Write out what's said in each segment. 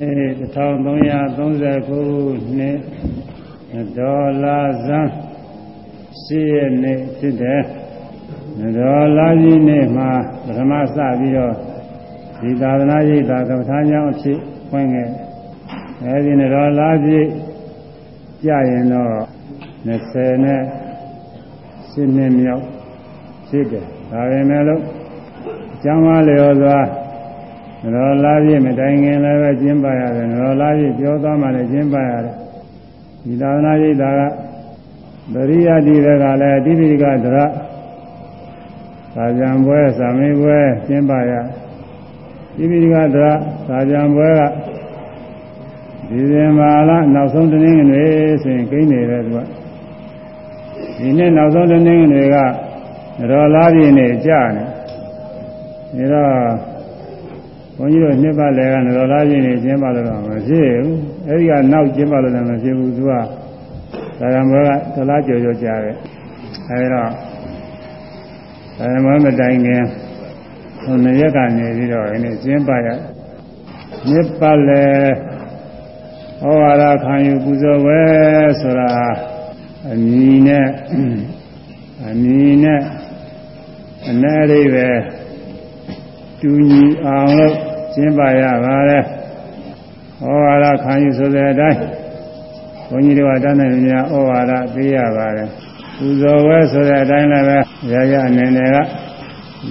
အဲ1339နှစ်ဒေါ်လာဇန်ရှိရနေ့ဖြစ်တယ်ဒေါ်လာကြီးနေ့မှာပထမစပြီးတော့ဒီသာသနာ့ရိပ်သာကပ္ပထာကြောင့်အဖြစ်ဖွင့်ခဲ့အဲဒီဒေါ်လာကြီးကြရင်တော့20နဲ့7နှစ်မြောက်ဖြစ်တယ်ဒါပေမဲ့လို့အကြောင်းအားလျော်စွာ နောလာပြည့်မတိုင်ခင်လည်းပဲကျင်းပရတယ်နောလာပြည့်ပြောသွားမှလည်းကျင်းပရတယ်ဒီသာသနာ့ရိပ်သာကဒရိယတိတွေကလည်းတိပိကဒရသာကြံပွဲသာမေပွဲကျင်းပရတိပိကဒရသာကြံပွဲကဒီဇင်ဘာလနောက်ဆုံးတနင်္ဂနွေဆိုရင်ကိန်းနေတယ်သူကဒီနေ့နောက်ဆုံးတနင်္ဂနွေကရောလာပြည့်နေကြာနေဒါတော့ ဘုန်းကြီးတို့နှစ်ပတ်လည်းကနရောလားချင်းနေကျင်းပါလို့တော့မဖြစ်ဘူးအဲဒီကနောက်ကျင်းပါလို့လည်းမဖြစ်ဘူးသူကသာရမောကသလားကြော်ကြော်ကြားတယ်အဲဒီတော့သာရမောမတိုင်ခင်ဟိုနှစ်ရက်ကနေပြီးတော့ဒီနေ့ကျင်းပါရနှစ်ပတ်လည်းဩဝါဒခံယူပူဇော်ဝဲဆိုတာအမိနဲ့အမိနဲ့အနဲ့အိပဲ တူညီအောင်လို့ကျင်းပရပါတယ်ဩဝါဒခံယူဆိုတဲ့အတိုင်းဘုန်းကြီးတို့ကတန်းနိုင်များဩဝါဒပေးရပါတယ်ပူဇော်ဝဲဆိုတဲ့အတိုင်းလည်းပဲရရအနေနဲ့က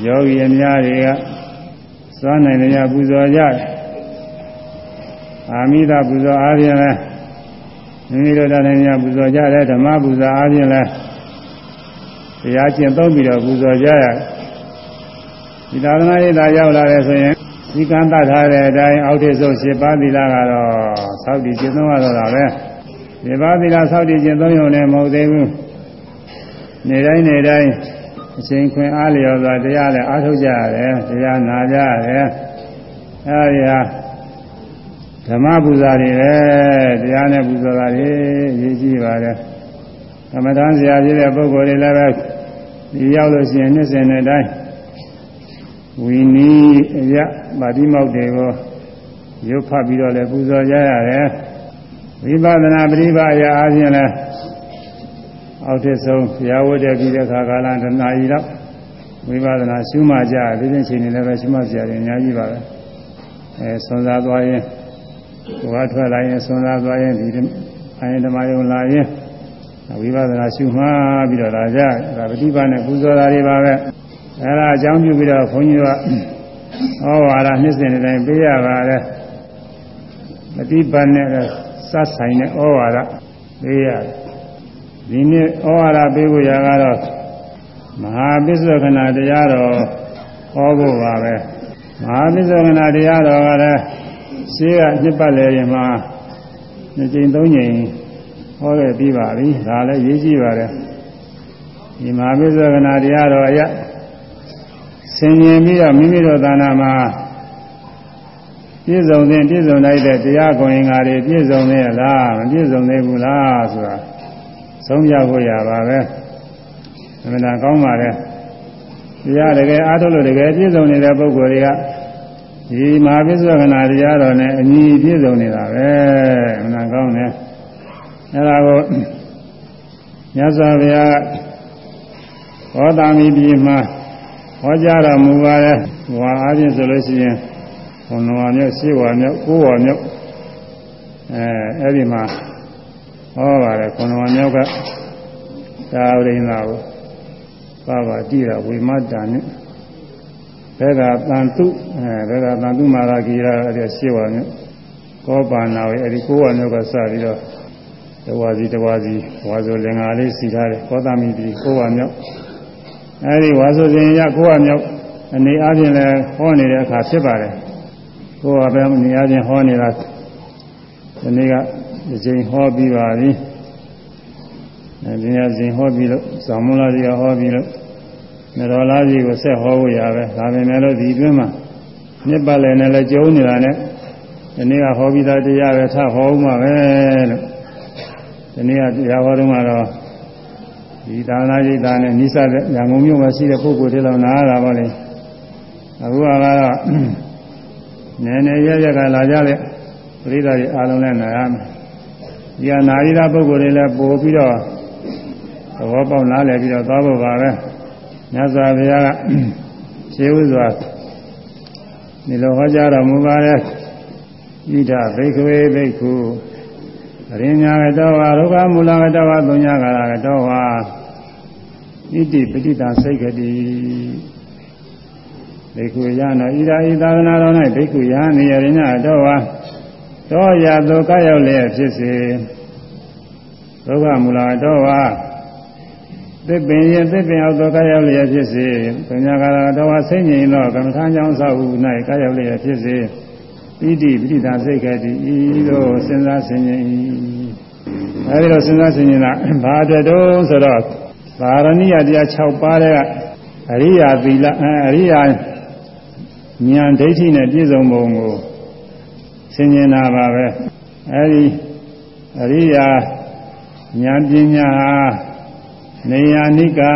ယောဂီအများတွေကစွမ်းနိုင်ကြပူဇော်ကြအာမိတာပူဇော်အားဖြင့်လည်းမိမိတို့တန်းနိုင်များပူဇော်ကြတယ်ဓမ္မပူဇော်အားဖြင့်လည်းတရားကျင့်သုံးပြီးတော့ပူဇော်ကြရတယ် ဒီသာသနာ့ရေးသာရောက်လာတယ်ဆိုရင်ဒီကံတတ်ထားတဲ့အတိုင်းအောက်ထစ်ဆုံး၈ပါးသီလကတော့သောက်တည်ကျင့်သုံးရတော့တာပဲဒီပါးသီလသောက်တည်ကျင့်သုံးရုံနဲ့မဟုတ်သေးဘူးနေတိုင်းနေတိုင်းအချိန်ခွင်အားလျော်စွာတရားလည်းအားထုတ်ကြရတယ်တရားနာကြရတယ်အဲဒီဟာဓမ္မပူဇာတွေပဲတရားနဲ့ပူဇော်တာတွေအရေးကြီးပါတယ်ကမ္မဋ္ဌာန်းဆရာကြီးတဲ့ပုဂ္ဂိုလ်တွေလည်းပဲဒီရောက်လို့ရှိရင်နှစ်စဉ်နဲ့တိုင်း ဝီနီးအရပါတိမောက်တွေကိုရုပ်ဖတ်ပြီးတော့လည်းပူဇော်ကြရတယ်ဝိပဿနာပရိပါယအားဖြင့်လည်းအောက်ထစ်ဆုံးဘုရားဝတ်တဲ့ပြီးတဲ့ခါကာလတနာရီတော့ဝိပဿနာရှုမှကြဒီပြင်ချိန်နေလည်းပဲရှုမှကြရတယ်အများကြီးပါပဲအဲဆွမ်းစားသွားရင်ဘဝထွက်လာရင်ဆွမ်းစားသွားရင်ဒီအရင်ဓမ္မယုံလာရင်ဝိပဿနာရှုမှပြီးတော့လာကြဒါပฏิပါနဲ့ပူဇော်တာတွေပါပဲ အဲဒါအကြောင်းပြုပြီးတော့ခွန်ကြီးကဩဝါဒနှစ်စဉ်တိုင်းပေးရပါတယ်မတိပတ်နဲ့စဆိုင်တဲ့ဩဝါဒပေးရတယ်ဒီနေ့ဩဝါဒပေးဖို့ရကတော့မဟာပစ္စောကနာတရားတော်ဟောဖို့ပါပဲမဟာပစ္စောကနာတရားတော်ကလည်းရှင်းကနှစ်ပတ်လေရင်မှာနှစ်ကြိမ်သုံးကြိမ်ဟောခဲ့ပြီးပါပြီဒါလည်းရေးကြည့်ပါတယ်ဒီမဟာပစ္စောကနာတရားတော်အရ ဆင်ញင်ပြီးတော့မိမိတို့သာနာမှာပြည့်စုံတဲ့ပြည့်စုံလိုက်တဲ့တရားကိုရင်္ဂါတွေပြည့်စုံနေလားမပြည့်စုံသေးဘူးလားဆိုတာဆုံးဖြတ်ဖို့ရပါပဲအမှန်တရားကောင်းပါလေတရားတကယ်အားထုတ်လို့တကယ်ပြည့်စုံနေတဲ့ပုဂ္ဂိုလ်တွေကဒီမဟာပိဿဝကနာတရားတော်နဲ့အညီပြည့်စုံနေတာပဲအမှန်ကောင်းတယ်အဲဒါကိုမြတ်စွာဘုရားဟောတာမီပြည်မှာ ဟောကြားတော်မူပါတယ်။ဝါအားဖြင့်ဆိုလို့ရှိရင်ဘုံတော်မြောက်ရှေးဝါမြောက်ကိုးဝါမြောက်အဲအဲ့ဒီမှာဟောပါတယ်ဘုံတော်မြောက်ကသာဝရိန္ဒာကိုပါပါတိရဝိမတ္တာနဲ့ဘက်ကတန်တုအဲဘက်ကတန်တုမာရဂီရအဲ့ဒီရှေးဝါမြောက်ကောပါဏဝေအဲ့ဒီကိုးဝါမြောက်ကစပြီးတော့တဝါစီတဝါစီဝါဆိုလင်္ကာလေးစီထားတယ်ကောသမီတိကိုးဝါမြောက် အဲဒီဝါဆိုစဉ်ရကိုယ်ကမြောက်အနေအားဖြင့်လည်းဟောနေတဲ့အခါဖြစ်ပါတယ်ကိုယ်ကပဲအနေအားဖြင့်ဟောနေတာဒီနေ့ကဒီချိန်ဟောပြီးပါပြီအဲဒီညစဉ်ဟောပြီးလို့ဇောင်းမလာကြီးကဟောပြီးလို့နရောလာကြီးကိုဆက်ဟောဖို့ရပဲဒါပေမဲ့လို့ဒီအတွင်းမှာမြစ်ပတ်လည်နဲ့လည်းကျုံနေတာနဲ့ဒီနေ့ကဟောပြီးသားတရားပဲထဟောဦးမှာပဲလို့ဒီနေ့ကတရားဟောတော့မှတော့ ဒီသာနာရိတ်သားနဲ့နိစ္စတဲ့ရံကုန်မြို့မှာရှိတဲ့ပုဂ္ဂိုလ်တွေလောက်နားတာပါလေအခုကတော့နည်းနည်းရရကလာကြတဲ့ပရိသတ်တွေအားလုံးလည်းနာရမယ်ဒီကနာရီတာပုဂ္ဂိုလ်တွေလည်းပို့ပြီးတော့သဘောပေါက်နားလည်ပြီးတော့သွားဖို့ပါပဲမြတ်စွာဘုရားကရှင်းဥစွာဒီလိုဟောကြားတော်မူပါတယ်ဣဒဘိက္ခဝေဘိက္ခုအ ရိညာကတောဝါရုက္ခမူလကတောဝါသုံးညကာရကတောဝါဣတိပဋိတာစိတ်ကတိဘိက္ခုယနောဣဒာဤသာသနာတော်၌ဘိက္ခုယနေရညတောဝါတောရသောကရောက်လျက်ဖြစ်စေရုက္ခမူလကတောဝါသစ်ပင်ရင်သစ်ပင်အောက်သောကရောက်လျက်ဖြစ်စေသုံးညကာရကတောဝါစိတ်ငြိမ်သောကမ္မထာကြောင့်သောဟု၌ကရောက်လျက်ဖြစ်စေ ဣတိပဋိဒါစိတ်ကတိဤသို့စဉ်းစားဆင်ခြင်၏အဲဒီတော့စဉ်းစားဆင်ခြင်တာဘာအတွက်တုံးဆိုတော့ဗာရဏိယတရား6ပါးတဲ့အရိယာသီလအရိယာဉာဏ်ဒိဋ္ဌိနဲ့ပြည့်စုံပုံကိုဆင်ခြင်တာပါပဲအဲဒီအရိယာဉာဏ်ပညာဟာနေယာနိကာ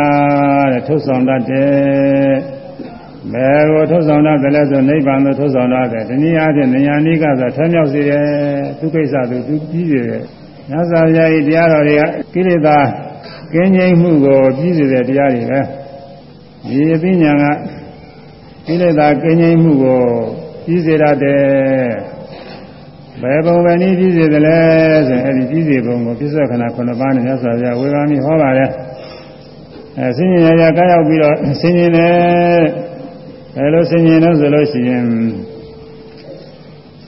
တဲ့ထုတ်ဆောင်တတ်တယ် ဘယ်ကိုထုတ်ဆောင်တတ်တယ်လဲဆိုနိဗ္ဗာန်ကိုထုတ်ဆောင်တတ်တယ်ဒီနည်းအားဖြင့်နေယာနိကာဆိုထမ်းမြောက်စေတယ်သူကိစ္စသူသူပြီးစေတယ်ညဇာပြာဤတရားတော်တွေကကိလေသာကင်းငြိမ်းမှုကိုပြီးစေတဲ့တရားတွေပဲဒီအသိဉာဏ်ကကိလေသာကင်းငြိမ်းမှုကိုပြီးစေတတ်တယ်ဘယ်ပုံပဲနည်းပြီးစေသလဲဆိုရင်အဲဒီပြီးစေပုံကိုပြစ္ဆေခဏ9ပါးနဲ့မြတ်စွာဘုရားဝေဘာမိဟောပါတယ်အဲဆင်းရဲရကားရောက်ပြီးတော့ဆင်းရဲတယ် ဘယ်လိုဆင်ញင်လို့ဆိုလို့ရှိရင်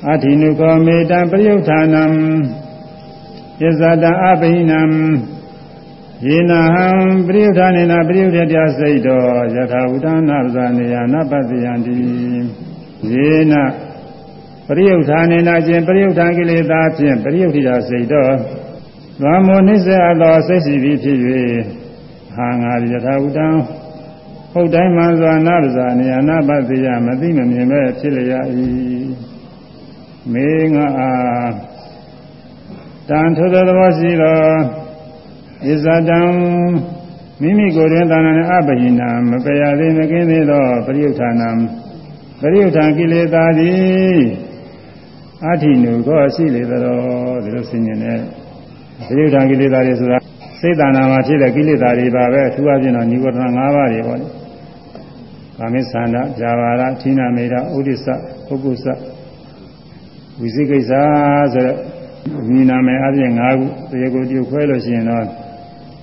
အထိနုကောမေတံပရိယုဌာနံယဇတံအဘိနံယေနဟံပရိယုဌာနေနပရိယုထတစိတ်တော်ယထာဝုဒနာပဇာနေယနပတ္တိယံတိယေနပရိယုဌာနေနခြင်းပရိယုဌာကိလေသာဖြင့်ပရိယုထိတာစိတ်တော်သံမောနိစ္စအသောစိတ်စီပြီးဖြစ်၍ဟာငါယထာဝုဒံ ဟုတ်တိုင်းမှန်စွာနာပဇာနေယနာပတိယမသိမမြင်ပဲဖြစ်လျက်၏မေငါအားတန်ထိုသောသဘောရှိသောဣဇတံမိမိကိုယ်တွင်သာနာနဲ့အပဟိနာမပယ်ရသေးမကင်းသေးသောပရိယုဌာနံပရိယုဌာန်ကိလေသာသည်အထိနုကောရှိလေသောဒီလိုဆင်ញင်တဲ့ပရိယုဌာန်ကိလေသာတွေဆိုတာစိတ်တဏ္ဍာမှာဖြစ်တဲ့ကိလေသာတွေပါပဲအထူးအဖြင့်တော့និဝရဏ၅ပါးတွေပေါ့လေ ကာမိသန္တာဇာဝါရဌိနာမေတာဥဒိစ္စပုဂ္ဂုစဝိသိကိစ္စဆိုတော့ဒီနာမည်အပြင်၅ခုတရားကိုပြုခွဲလို့ရှိရင်တော့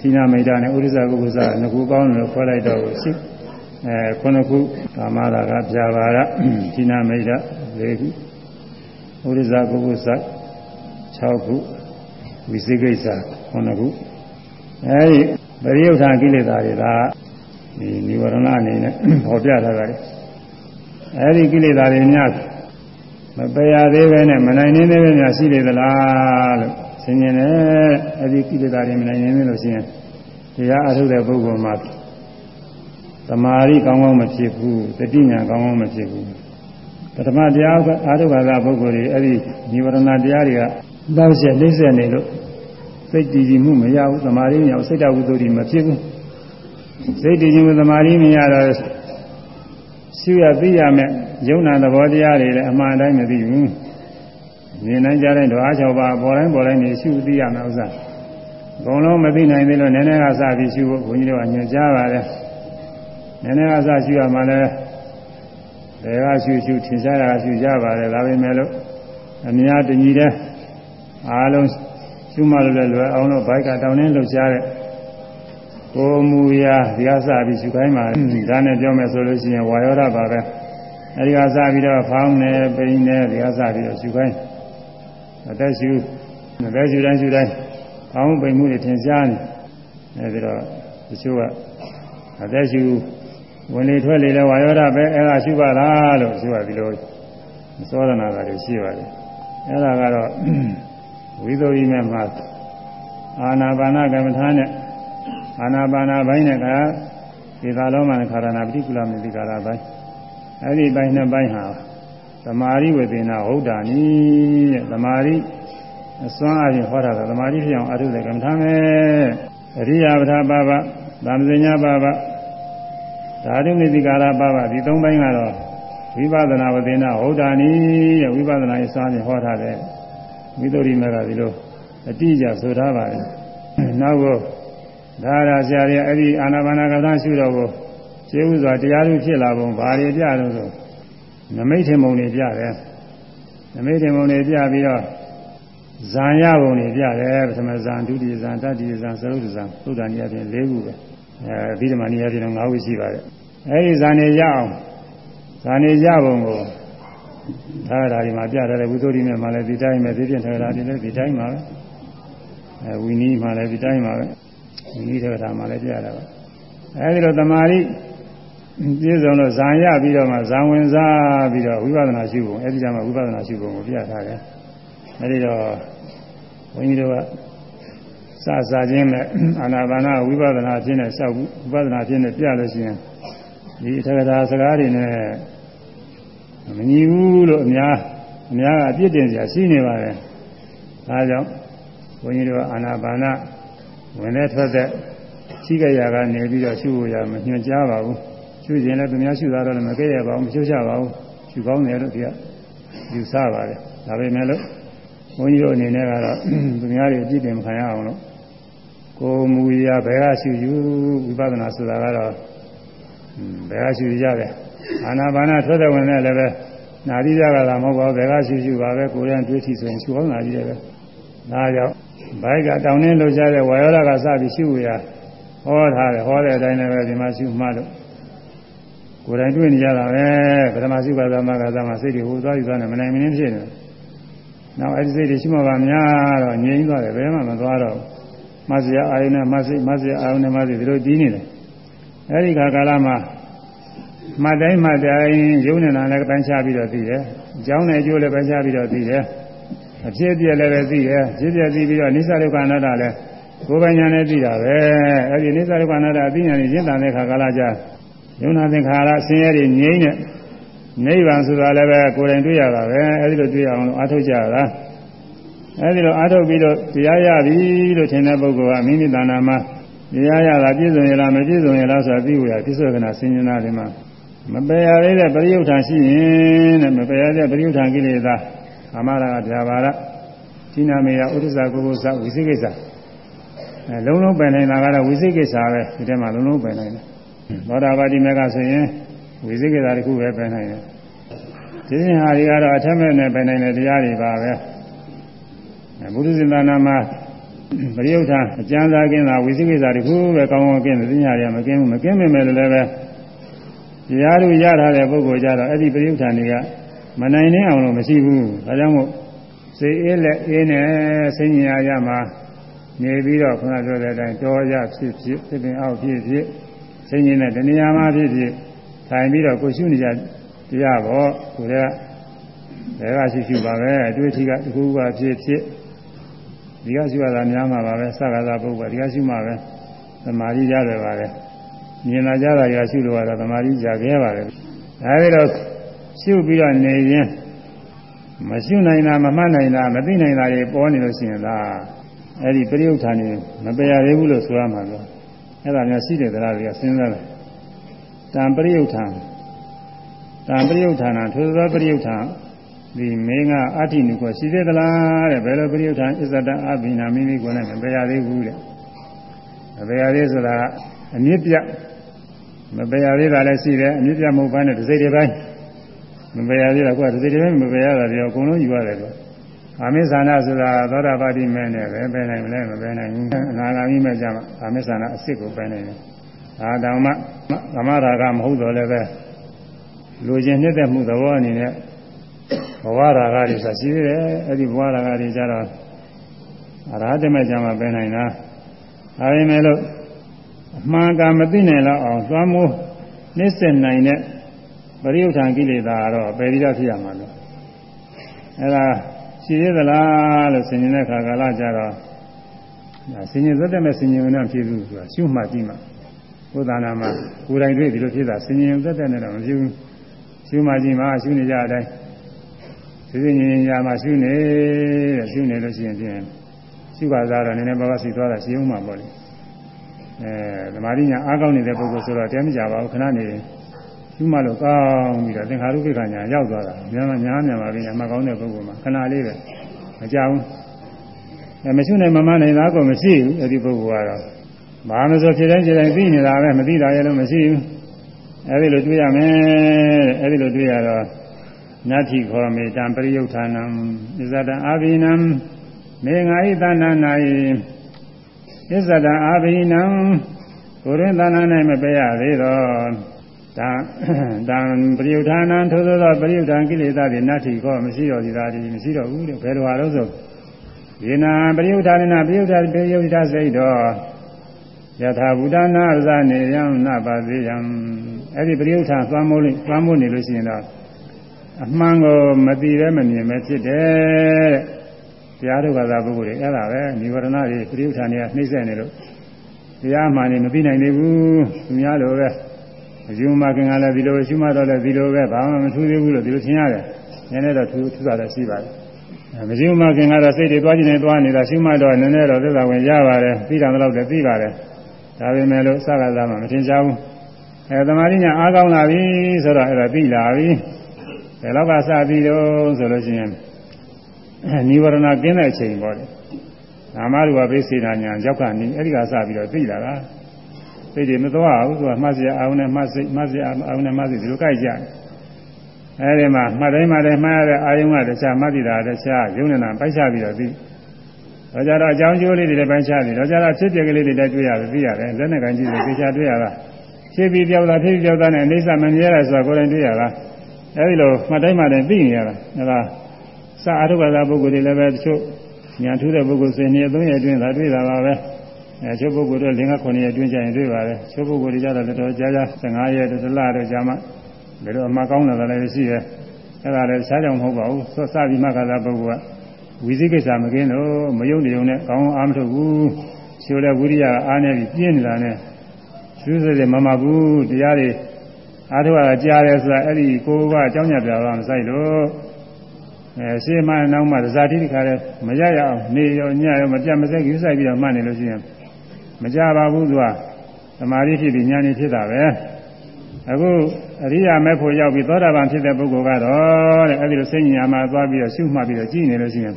ဌိနာမေတာနဲ့ဥဒိစ္စပုဂ္ဂုစနှစ်ခုပေါင်းလို့ခွဲလိုက်တော့ရှိအဲခုနှစ်ခုကာမရာဂဇာဝါရဌိနာမေတာ၄ခုဥဒိစ္စပုဂ္ဂုစ6ခုဝိသိကိစ္စ9ခုအဲဒီပရိယုဌာကိလေသာတွေက ဒီနိဝရဏအနေနဲ့ဟောပြထားတာလေအဲဒီကိလေသာတွေများမပယ်ရသေးပဲနဲ့မနိုင်နေသေးပဲများရှိနေသလားလို့ဆင်ញင်တယ်အဲဒီကိလေသာတွေမနိုင်နေသေးလို့ရှိရင်တရားအထုတ်တဲ့ပုဂ္ဂိုလ်မှာတမာရီကောင်းကောင်းမဖြစ်ဘူးတတိညာကောင်းကောင်းမဖြစ်ဘူးပထမတရားအာရုပ္ပကပုဂ္ဂိုလ်တွေအဲ့ဒီနိဗ္ဗာန်တရားတွေကတောက်ရက်လေးဆက်နေလို့စိတ်ကြည်ကြည်မှုမရဘူးသမာဓိမရဘူးစိတ်တဝိသုဒ္ဓိမဖြစ်ဘူး စိတ်တည်ခြင်းသမာဓိမရတော့ရှိရသိရမယ်ယုံနာသဘောတရားတွေလည်းအမှန်တိုင်းမသိဘူးမြင်နိုင်ကြတဲ့ဓဝါ၆ပါးပေါ်တိုင်းပေါ်တိုင်းနေရှိသိရမယ်ဥစ္စာအကုန်လုံးမသိနိုင်သေးလို့နည်းနည်းကစပြီးရှိဖို့ဘုန်းကြီးတို့ကညွှန်ကြားပါတယ်နည်းနည်းကစရှိရမှလည်းဘယ်ကရှိရှိထင်ရှားတာရှိကြပါတယ်ဒါပေမဲ့လို့အများတညီတဲ့အားလုံးရှုမှလို့လည်းလွယ်အောင်လို့ဘိုက်ကတောင်းနှင်းလှုပ်ရှားတဲ့ ကိုမူရာဒီကစပြီးရှုခိုင်းပါဒါနဲ့ပြောမယ်ဆိုလို့ရှိရင်ဝါယောဓပါပဲအဲဒီကစပြီးတော့ဖောင်းနေပိန်နေဒီကစပြီးတော့ရှုခိုင်းအသက်ရှုအသက်ရှုတိုင်းရှုတိုင်းဖောင်းပိန်မှုတွေထင်ရှားနေအဲဒီတော့တချို့ကအသက်ရှုဝင်လေထွက်လေလဲဝါယောဓပဲအဲဒါရှုပါလားလို့ရှုရဒီလိုသောရဏတာတွေရှိပါတယ်အဲဒါကတော့ဝိသုရိမေမှာအာနာပါနကမ္မထာနဲ့ အာနာပါနာဘိုင်းနဲ့ကဒီသာလုံးမှာခါရဏပฏิကုလမေတိကာရဘိုင်းအဲ့ဒီဘိုင်းနှစ်ဘိုင်းဟာသမာဓိဝေသေနာဟုတ်တာနီးတဲ့သမာဓိအစွမ်းအရင်ဟောတာကသမာဓိဖြစ်အောင်အထုတဲ့ကမ္မထာမဲ့အရိယာပဌပါပသံသညာပါပဓာတုမေတိကာရပါပဒီသုံးဘိုင်းကတော့ဝိပဿနာဝေသေနာဟုတ်တာနီးတဲ့ဝိပဿနာရေးစွမ်းအရင်ဟောထားတဲ့ဝိသုဒ္ဓိမကဒီလိုအတိအကျဆိုထားပါတယ်နောက်ကို ဒါရာဆရာတွေအဲ့ဒီအာနာပါနာကသာရှုတော့ကိုရှင်းဥစွာတရားသူဖြစ်လာပုံဘာတွေပြတော့ဆိုနမိတ်ထင်ပုံတွေပြတယ်နမိတ်ထင်ပုံတွေပြပြီးတော့ဇံရပုံတွေပြတယ်ပထမဇံဒုတိယဇံတတိယဇံသရုပ်ဇံသုဒ္ဓနိယဖြင့်၄ခုပဲအဲဒီဓမ္မနိယဖြင့်၅ခုရှိပါတယ်အဲဒီဇံနေရအောင်ဇံနေရပုံကိုသာဓာဒီမှာပြထားတဲ့ဝိသုဒ္ဓိနဲ့မှလည်းဒီတိုင်းပဲသိပြထားတာဒီလည်းဒီတိုင်းပါပဲအဲဝိနည်းမှလည်းဒီတိုင်းပါပဲ ဝိနည်းထောတာမှလည်းပြရတာပါအဲဒီတော့တမာရီပြည့်စုံလို့ဇံရပြီးတော့မှဇံဝင်စားပြီးတော့ဝိပဿနာရှုပုံအဲဒီကြမှာဝိပဿနာရှုပုံကိုပြထားတယ်အဲဒီတော့ဘုန်းကြီးတို့ကစစချင်းနဲ့အာနာပါနာဝိပဿနာအဖြစ်နဲ့စောက်ဝိပဿနာအဖြစ်နဲ့ပြလို့ရှိရင်ဒီအထက်ကထာစကားတွေနဲ့မညီဘူးလို့အများအများကအပြစ်တင်စရာရှိနေပါတယ်။ဒါကြောင့်ဘုန်းကြီးတို့အာနာပါနာ ဝင်တဲ့ထွက်တဲ့ရှိကြရာကနေပြီးတော့ရှုဖို့ရမညွှန်ကြားပါဘူး။ရှုခြင်းလည်းသူများရှုတာတော့လည်းမကြည့်ရပါဘူးမရှုချပါဘူး။ရှုကောင်းတယ်လို့ဒီကယူဆပါတယ်။ဒါပေမဲ့လို့ဘုန်းကြီးတို့အနေနဲ့ကတော့သူများတွေအပြစ်တင်မခံရအောင်လို့ကိုမူရာဘယ်ကရှုယူဝိပဿနာဆိုတာကတော့ဘယ်ကရှုရကြလဲ။အာနာပါနထွက်တဲ့ဝင်နဲ့လည်းပဲနာတိရကလာမဟုတ်ပါဘူးဘယ်ကရှုရှုပါပဲကိုယ်ရန်တွေးထိဆိုရင်ရှုအောင်လာကြည့်တယ်ပဲဒါကြောင့် ဘိုက်ကတောင်းနှင်းလှုပ်ရှားတဲ့ဝါယောဓာကစပြီးရှုရဟောထားတယ်ဟောတဲ့အတိုင်းလည်းပဲဒီမှာရှုမှလို့ကိုယ်တိုင်တွေ့နေကြတာပဲပထမရှုပါသမကသမစိတ်တွေဟိုသွားယူသွားနေမနိုင်မင်းဖြစ်နေတယ်နောက်အဲဒီစိတ်တွေရှိမှပါများတော့ငြိမ်းသွားတယ်ဘယ်မှမသွားတော့မဆရာအာယုနဲ့မဆိမဆရာအာယုနဲ့မဆိဒီလိုတီးနေတယ်အဲဒီခါကာလမှာမှတ်တိုင်းမှတ်တိုင်းယုံနေတာလည်းပိုင်းခြားပြီးတော့သိတယ်။အကြောင်းနဲ့အကျိုးလည်းပိုင်းခြားပြီးတော့သိတယ်။ အဖြစ်အပျက်လည်းပဲသိတယ်။ဖြစ်ပျက်သိပြီးတော့နိစ္စဒုက္ခအနတ္တလည်းကိုယ်ပိုင်ညာနဲ့သိတာပဲ။အဲဒီနိစ္စဒုက္ခအနတ္တအသိဉာဏ်နဲ့ရှင်းတာတဲ့ခါကာလကြာယုံနာသင်္ခါရဆင်းရဲတွေငြိမ့်တဲ့နိဗ္ဗာန်ဆိုတာလည်းပဲကိုယ်တိုင်တွေ့ရတာပဲ။အဲဒီလိုတွေ့အောင်လို့အားထုတ်ကြရတာ။အဲဒီလိုအားထုတ်ပြီးတော့တရားရပြီလို့ထင်တဲ့ပုဂ္ဂိုလ်ကမိမိတဏ္ဍာမှာတရားရတာပြည့်စုံရလားမပြည့်စုံရလားဆိုတာသိဝရပြစ္ဆုတ်ကနာစဉ်းကျင်တာဒီမှာမပယ်ရသေးတဲ့ပရိယုဌာန်ရှိရင်တဲ့မပယ်ရတဲ့ပရိယုဌာန်ကိလေသာကာ မရာဂဗျာပါဒသီနာမေယဥဒ္ဒဇကုကုသဝိသိကိစ္စအဲလုံးလုံးပယ်နိုင်တာကတော့ဝိသိကိစ္စပဲဒီထဲမှာလုံးလုံးပယ်နိုင်တယ်သောတာပတိမေကဆိုရင်ဝိသိကိစ္စတစ်ခုပဲပယ်နိုင်တယ်ဒီစဉ်ဟာတွေကတော့အထက်မဲ့နဲ့ပယ်နိုင်တဲ့တရားတွေပါပဲဘုဒ္ဓဇင်သာနာမှာပရိယုဌာန်အကျမ်းသာကင်းတာဝိသိကိစ္စတစ်ခုပဲကောင်းကောင်းကင်းတယ်သိညာတွေကမကင်းဘူးမကင်းမိမယ်လည်းပဲတရားတို့ရထားတဲ့ပုဂ္ဂိုလ်ကြတော့အဲ့ဒီပရိယုဌာန်တွေက မနိုင်နိုင်အောင်လို့မရှိဘူးဒါကြောင့်မို့စိတ်အေးလက်အေးနဲ့စိတ်ညာရမှာနေပြီးတော့ခုနပြောတဲ့အတိုင်းတော်ရဖြစ်ဖြစ်သစ်ပင်အောက်ဖြစ်ဖြစ်စိတ်ငြင်းတဲ့တဏှာမှာဖြစ်ဖြစ်ထိုင်ပြီးတော့ကိုရှုနေကြတရားပေါ့ကိုယ်ကဘယ်ကရှိရှိပါပဲအတွေ့အထိကတခုကဖြစ်ဖြစ်ဒီကရှိရတာများမှာပါပဲစကားသာပုဂ္ဂိုလ်ဒီကရှိမှပဲသမာဓိရတယ်ပါပဲမြင်လာကြတာရရှိလို့ရတာသမာဓိကြခဲ့ပါတယ်အဲဒီတော့ ရှုပြီးတော့နေရင်မရှုနိုင်တာမမှတ်နိုင်တာမသိနိုင်တာတွေပေါ်နေလို့ရှိရင်လားအဲ့ဒီပရိယုဌာန်နေမပယ်ရသေးဘူးလို့ဆိုရမှာတော့အဲ့ဒါများရှိတဲ့တရားတွေကစဉ်းစားတယ်တံပရိယုဌာန်တံပရိယုဌာဏထိုသောပရိယုဌာန်ဒီမင်းကအဋ္ဌိနုကိုရှိသေးသလားတဲ့ဘယ်လိုပရိယုဌာန်အစ္ဆတအဘိနာမိမိကိုယ်နဲ့မပယ်ရသေးဘူးတဲ့မပယ်ရသေးဆိုတာအမြင့်ပြမပယ်ရသေးတာလည်းရှိတယ်အမြင့်ပြမဟုတ်ဘဲနဲ့တစ်စိတ်တစ်ပိုင်း မပယ်ရသေးတာကတစ်စိတ်တစ်ပိုင်းမပယ်ရတာတွေအကုန်လုံးယူရတယ်ကွာအာမိသနာဆိုတာသောတာပတိမဲနဲ့ပဲပယ်နိုင်မလဲမပယ်နိုင်ဘူးအနာဂါမိမဲကြမှာအာမိသနာအစ်စ်ကိုပယ်နိုင်တယ်ဒါတောင်မှကမရာဂမဟုတ်တော့လည်းပဲလူချင်းနှစ်သက်မှုသဘောအနေနဲ့ဘဝရာဂတွေဆိုရှိသေးတယ်အဲ့ဒီဘဝရာဂတွေကြတော့အရဟတမေကြမှာပယ်နိုင်တာဒါပေမဲ့လို့အမှန်ကမသိနိုင်တော့အောင်သွားမိုးနှိစ္စနိုင်တဲ့ ပရိယုထံကိလေသာကတော့ပယ်ပြီးတော့ဖြစ်ရမှာလို့အဲ့ဒါရှိသေးသလားလို့ဆင်ញင်တဲ့ခါကာလကြတော့ဆင်ញင်သက်သက်မဲ့ဆင်ញင်ဝင်ဖြစ်ဘူးဆိုတာရှုမှတ်ကြည့်မှကိုယ်သာနာမှာကိုယ်တိုင်တွေ့ဒီလိုဖြစ်တာဆင်ញင်သက်သက်နဲ့တော့မဖြစ်ဘူးရှုမှတ်ကြည့်မှရှုနေကြတဲ့အတိုင်းသိသိဉာဏ်ဉာဏ်မှာရှုနေတဲ့ရှုနေလို့ရှိရင်ဖြင့်ရှုပါသားတော့နည်းနည်းပါးပါးစီသွားတာရှင်းဦးမှာပေါ့လေအဲသမာဓိညာအားကောင်းနေတဲ့ပုဂ္ဂိုလ်ဆိုတော့တဲမကြပါဘူးခဏနေ ရှုမှလို့ကောင်းပြီးတော့သင်္ခါရုပ္ပခညာရောက်သွားတာမြန်မာများများပါပြီအမှကောင်းတဲ့ပုဂ္ဂိုလ်မှာခဏလေးပဲမကြောက်ဘူးအဲမရှိနိုင်မမနိုင်သားကိုမရှိဘူးအဲ့ဒီပုဂ္ဂိုလ်ကတော့ဘာမဆိုဖြစ်တိုင်းဖြစ်တိုင်းသိနေတာပဲမသိတာရဲ့လို့မရှိဘူးအဲ့ဒီလိုတွေ့ရမယ်အဲ့ဒီလိုတွေ့ရတော့နတ္ထိခောမေတံပရိယုဌာနံဣဇဒံအာဘိနံမေငါဤတဏ္ဍနာယဣဇဒံအာဘိနံကိုရင်တဏ္ဍ၌မပယ်ရသေးတော့ ဒါဒါပရိယုဌာနံထိုသောသောပရိယုဌာန်ကိလေသာတွေနတ္ထိခောမရှိတော့ဒီသာဒီမရှိတော့ဘူးတဲ့ဘယ်လိုဟာလို့ဆိုယေနာပရိယုဌာနပရိယုဌာပရိယုဌာစိတ်တော်ယထာဘူတနာဇာနေယံနပါသေးယံအဲ့ဒီပရိယုဌာသွားမိုးလို့သွားမိုးနေလို့ရှိရင်တော့အမှန်ကိုမသိပဲမမြင်ပဲဖြစ်တယ်တဲ့တရားထုတ်ကသာပုဂ္ဂိုလ်တွေအဲ့ဒါပဲនិဝရဏတွေပရိယုဌာနေကနှိမ့်ဆက်နေလို့တရားမှန်နေမသိနိုင်သေးဘူးသူများလိုပဲ အယူမခင်ကလည်းဒီလိုရှုမှတ်တော့လည်းဒီလိုပဲဘာမှမထူးသေးဘူးလို့ဒီလိုထင်ရတယ်နည်းနည်းတော့ထူးထူးတာလည်းရှိပါတယ်မရှုမှခင်ကတော့စိတ်တွေသွားကျင်နေသွားနေတာရှုမှတ်တော့နည်းနည်းတော့သက်သာဝင်ရပါတယ်သိတာတော့လည်းသိပါတယ်ဒါပေမဲ့လို့စကားသားမှမထင်ရှားဘူးအဲသမာဓိညာအားကောင်းလာပြီဆိုတော့အဲ့ဒါသိလာပြီဘယ်လောက်ကစပြီးတော့ဆိုလို့ရှိရင်နိဝရဏကင်းတဲ့အချိန်ပေါ့လေနာမရူပဘိစေနာညာရောက်ကနေအဲ့ဒီကစပြီးတော့သိလာတာ စိတ်တွေမသွားဘူးသူကမှတ်စရာအောင်နဲ့မှတ်စိတ်မှတ်စရာအောင်နဲ့မှတ်စိတ်ဒီလိုကြိုက်ကြတယ်အဲဒီမှာမှတ်တိုင်းမှတ်တိုင်းမှတ်ရတဲ့အာယုံကတခြားမှတ်တည်တာတခြားယုံနေတာပိုက်ချပြီးတော့သိတော့ကြတော့အကြောင်းကျိုးလေးတွေလည်းပိုက်ချပြီးတော့ကြတော့ဖြစ်ပြကလေးတွေလည်းတွေ့ရတယ်သိရတယ်လက်နဲ့ကန်ကြည့်လို့သိချတွေ့ရတာဖြစ်ပြီးပြောက်တာဖြစ်ပြီးပြောက်တာနဲ့အိဋ္ဌမမြဲတာဆိုတာကိုယ်တိုင်တွေ့ရတာအဲဒီလိုမှတ်တိုင်းမှတ်တိုင်းသိနေရတာဒါကစအာထုဘာသာပုဂ္ဂိုလ်တွေလည်းပဲတချို့ညာထူးတဲ့ပုဂ္ဂိုလ်ဆိုရင်နှစ်သုံးရက်အတွင်းသာတွေ့တာပါပဲ အဲချို့ပုဂ္ဂိုလ်တွေ၄၅9ရက်အတွင်းကျရင်တွေ့ပါတယ်ချို့ပုဂ္ဂိုလ်တွေကြတော့တော်တော်ကြာကြာ15ရက်တစ်လတော့ကြာမှဘယ်လိုအမှကောင်းတာလည်းရှိရဲ့အဲ့ဒါလည်းရှားကြောင်မဟုတ်ပါဘူးသောစပြီးမှကသာပုဂ္ဂိုလ်ကဝိသိကိစ္စမကင်းတော့မယုံနေုံနဲ့ကောင်းအားမထုတ်ဘူးချို့လည်းဝိရိယအားနေပြီးပြင်းနေတာနဲ့သူစတဲ့မမဘူးတရားတွေအားထုတ်ရကြားတယ်ဆိုတာအဲ့ဒီကိုယ်ကအကြောင်းညပြတော့မဆိုင်လို့အဲရှင်းမနောက်မှဇာတိတခါလဲမရရအောင်နေရောညရောမပြတ်မစက်ကြီးစိုက်ပြီးတော့မှတ်နေလို့ရှိရင် မကြပါဘူးသူကသမာဓိဖြစ်ပြီးဉာဏ်ကြီးဖြစ်တာပဲအခုအရိယာမဲ့ဖို့ရောက်ပြီးသောတာပန်ဖြစ်တဲ့ပုဂ္ဂိုလ်ကတော့တဲ့အဲဒီလိုစိတ်ဉာဏ်မှာသွားပြီးတော့ရှုမှတ်ပြီးတော့ကြည့်နေလို့ရှိရင်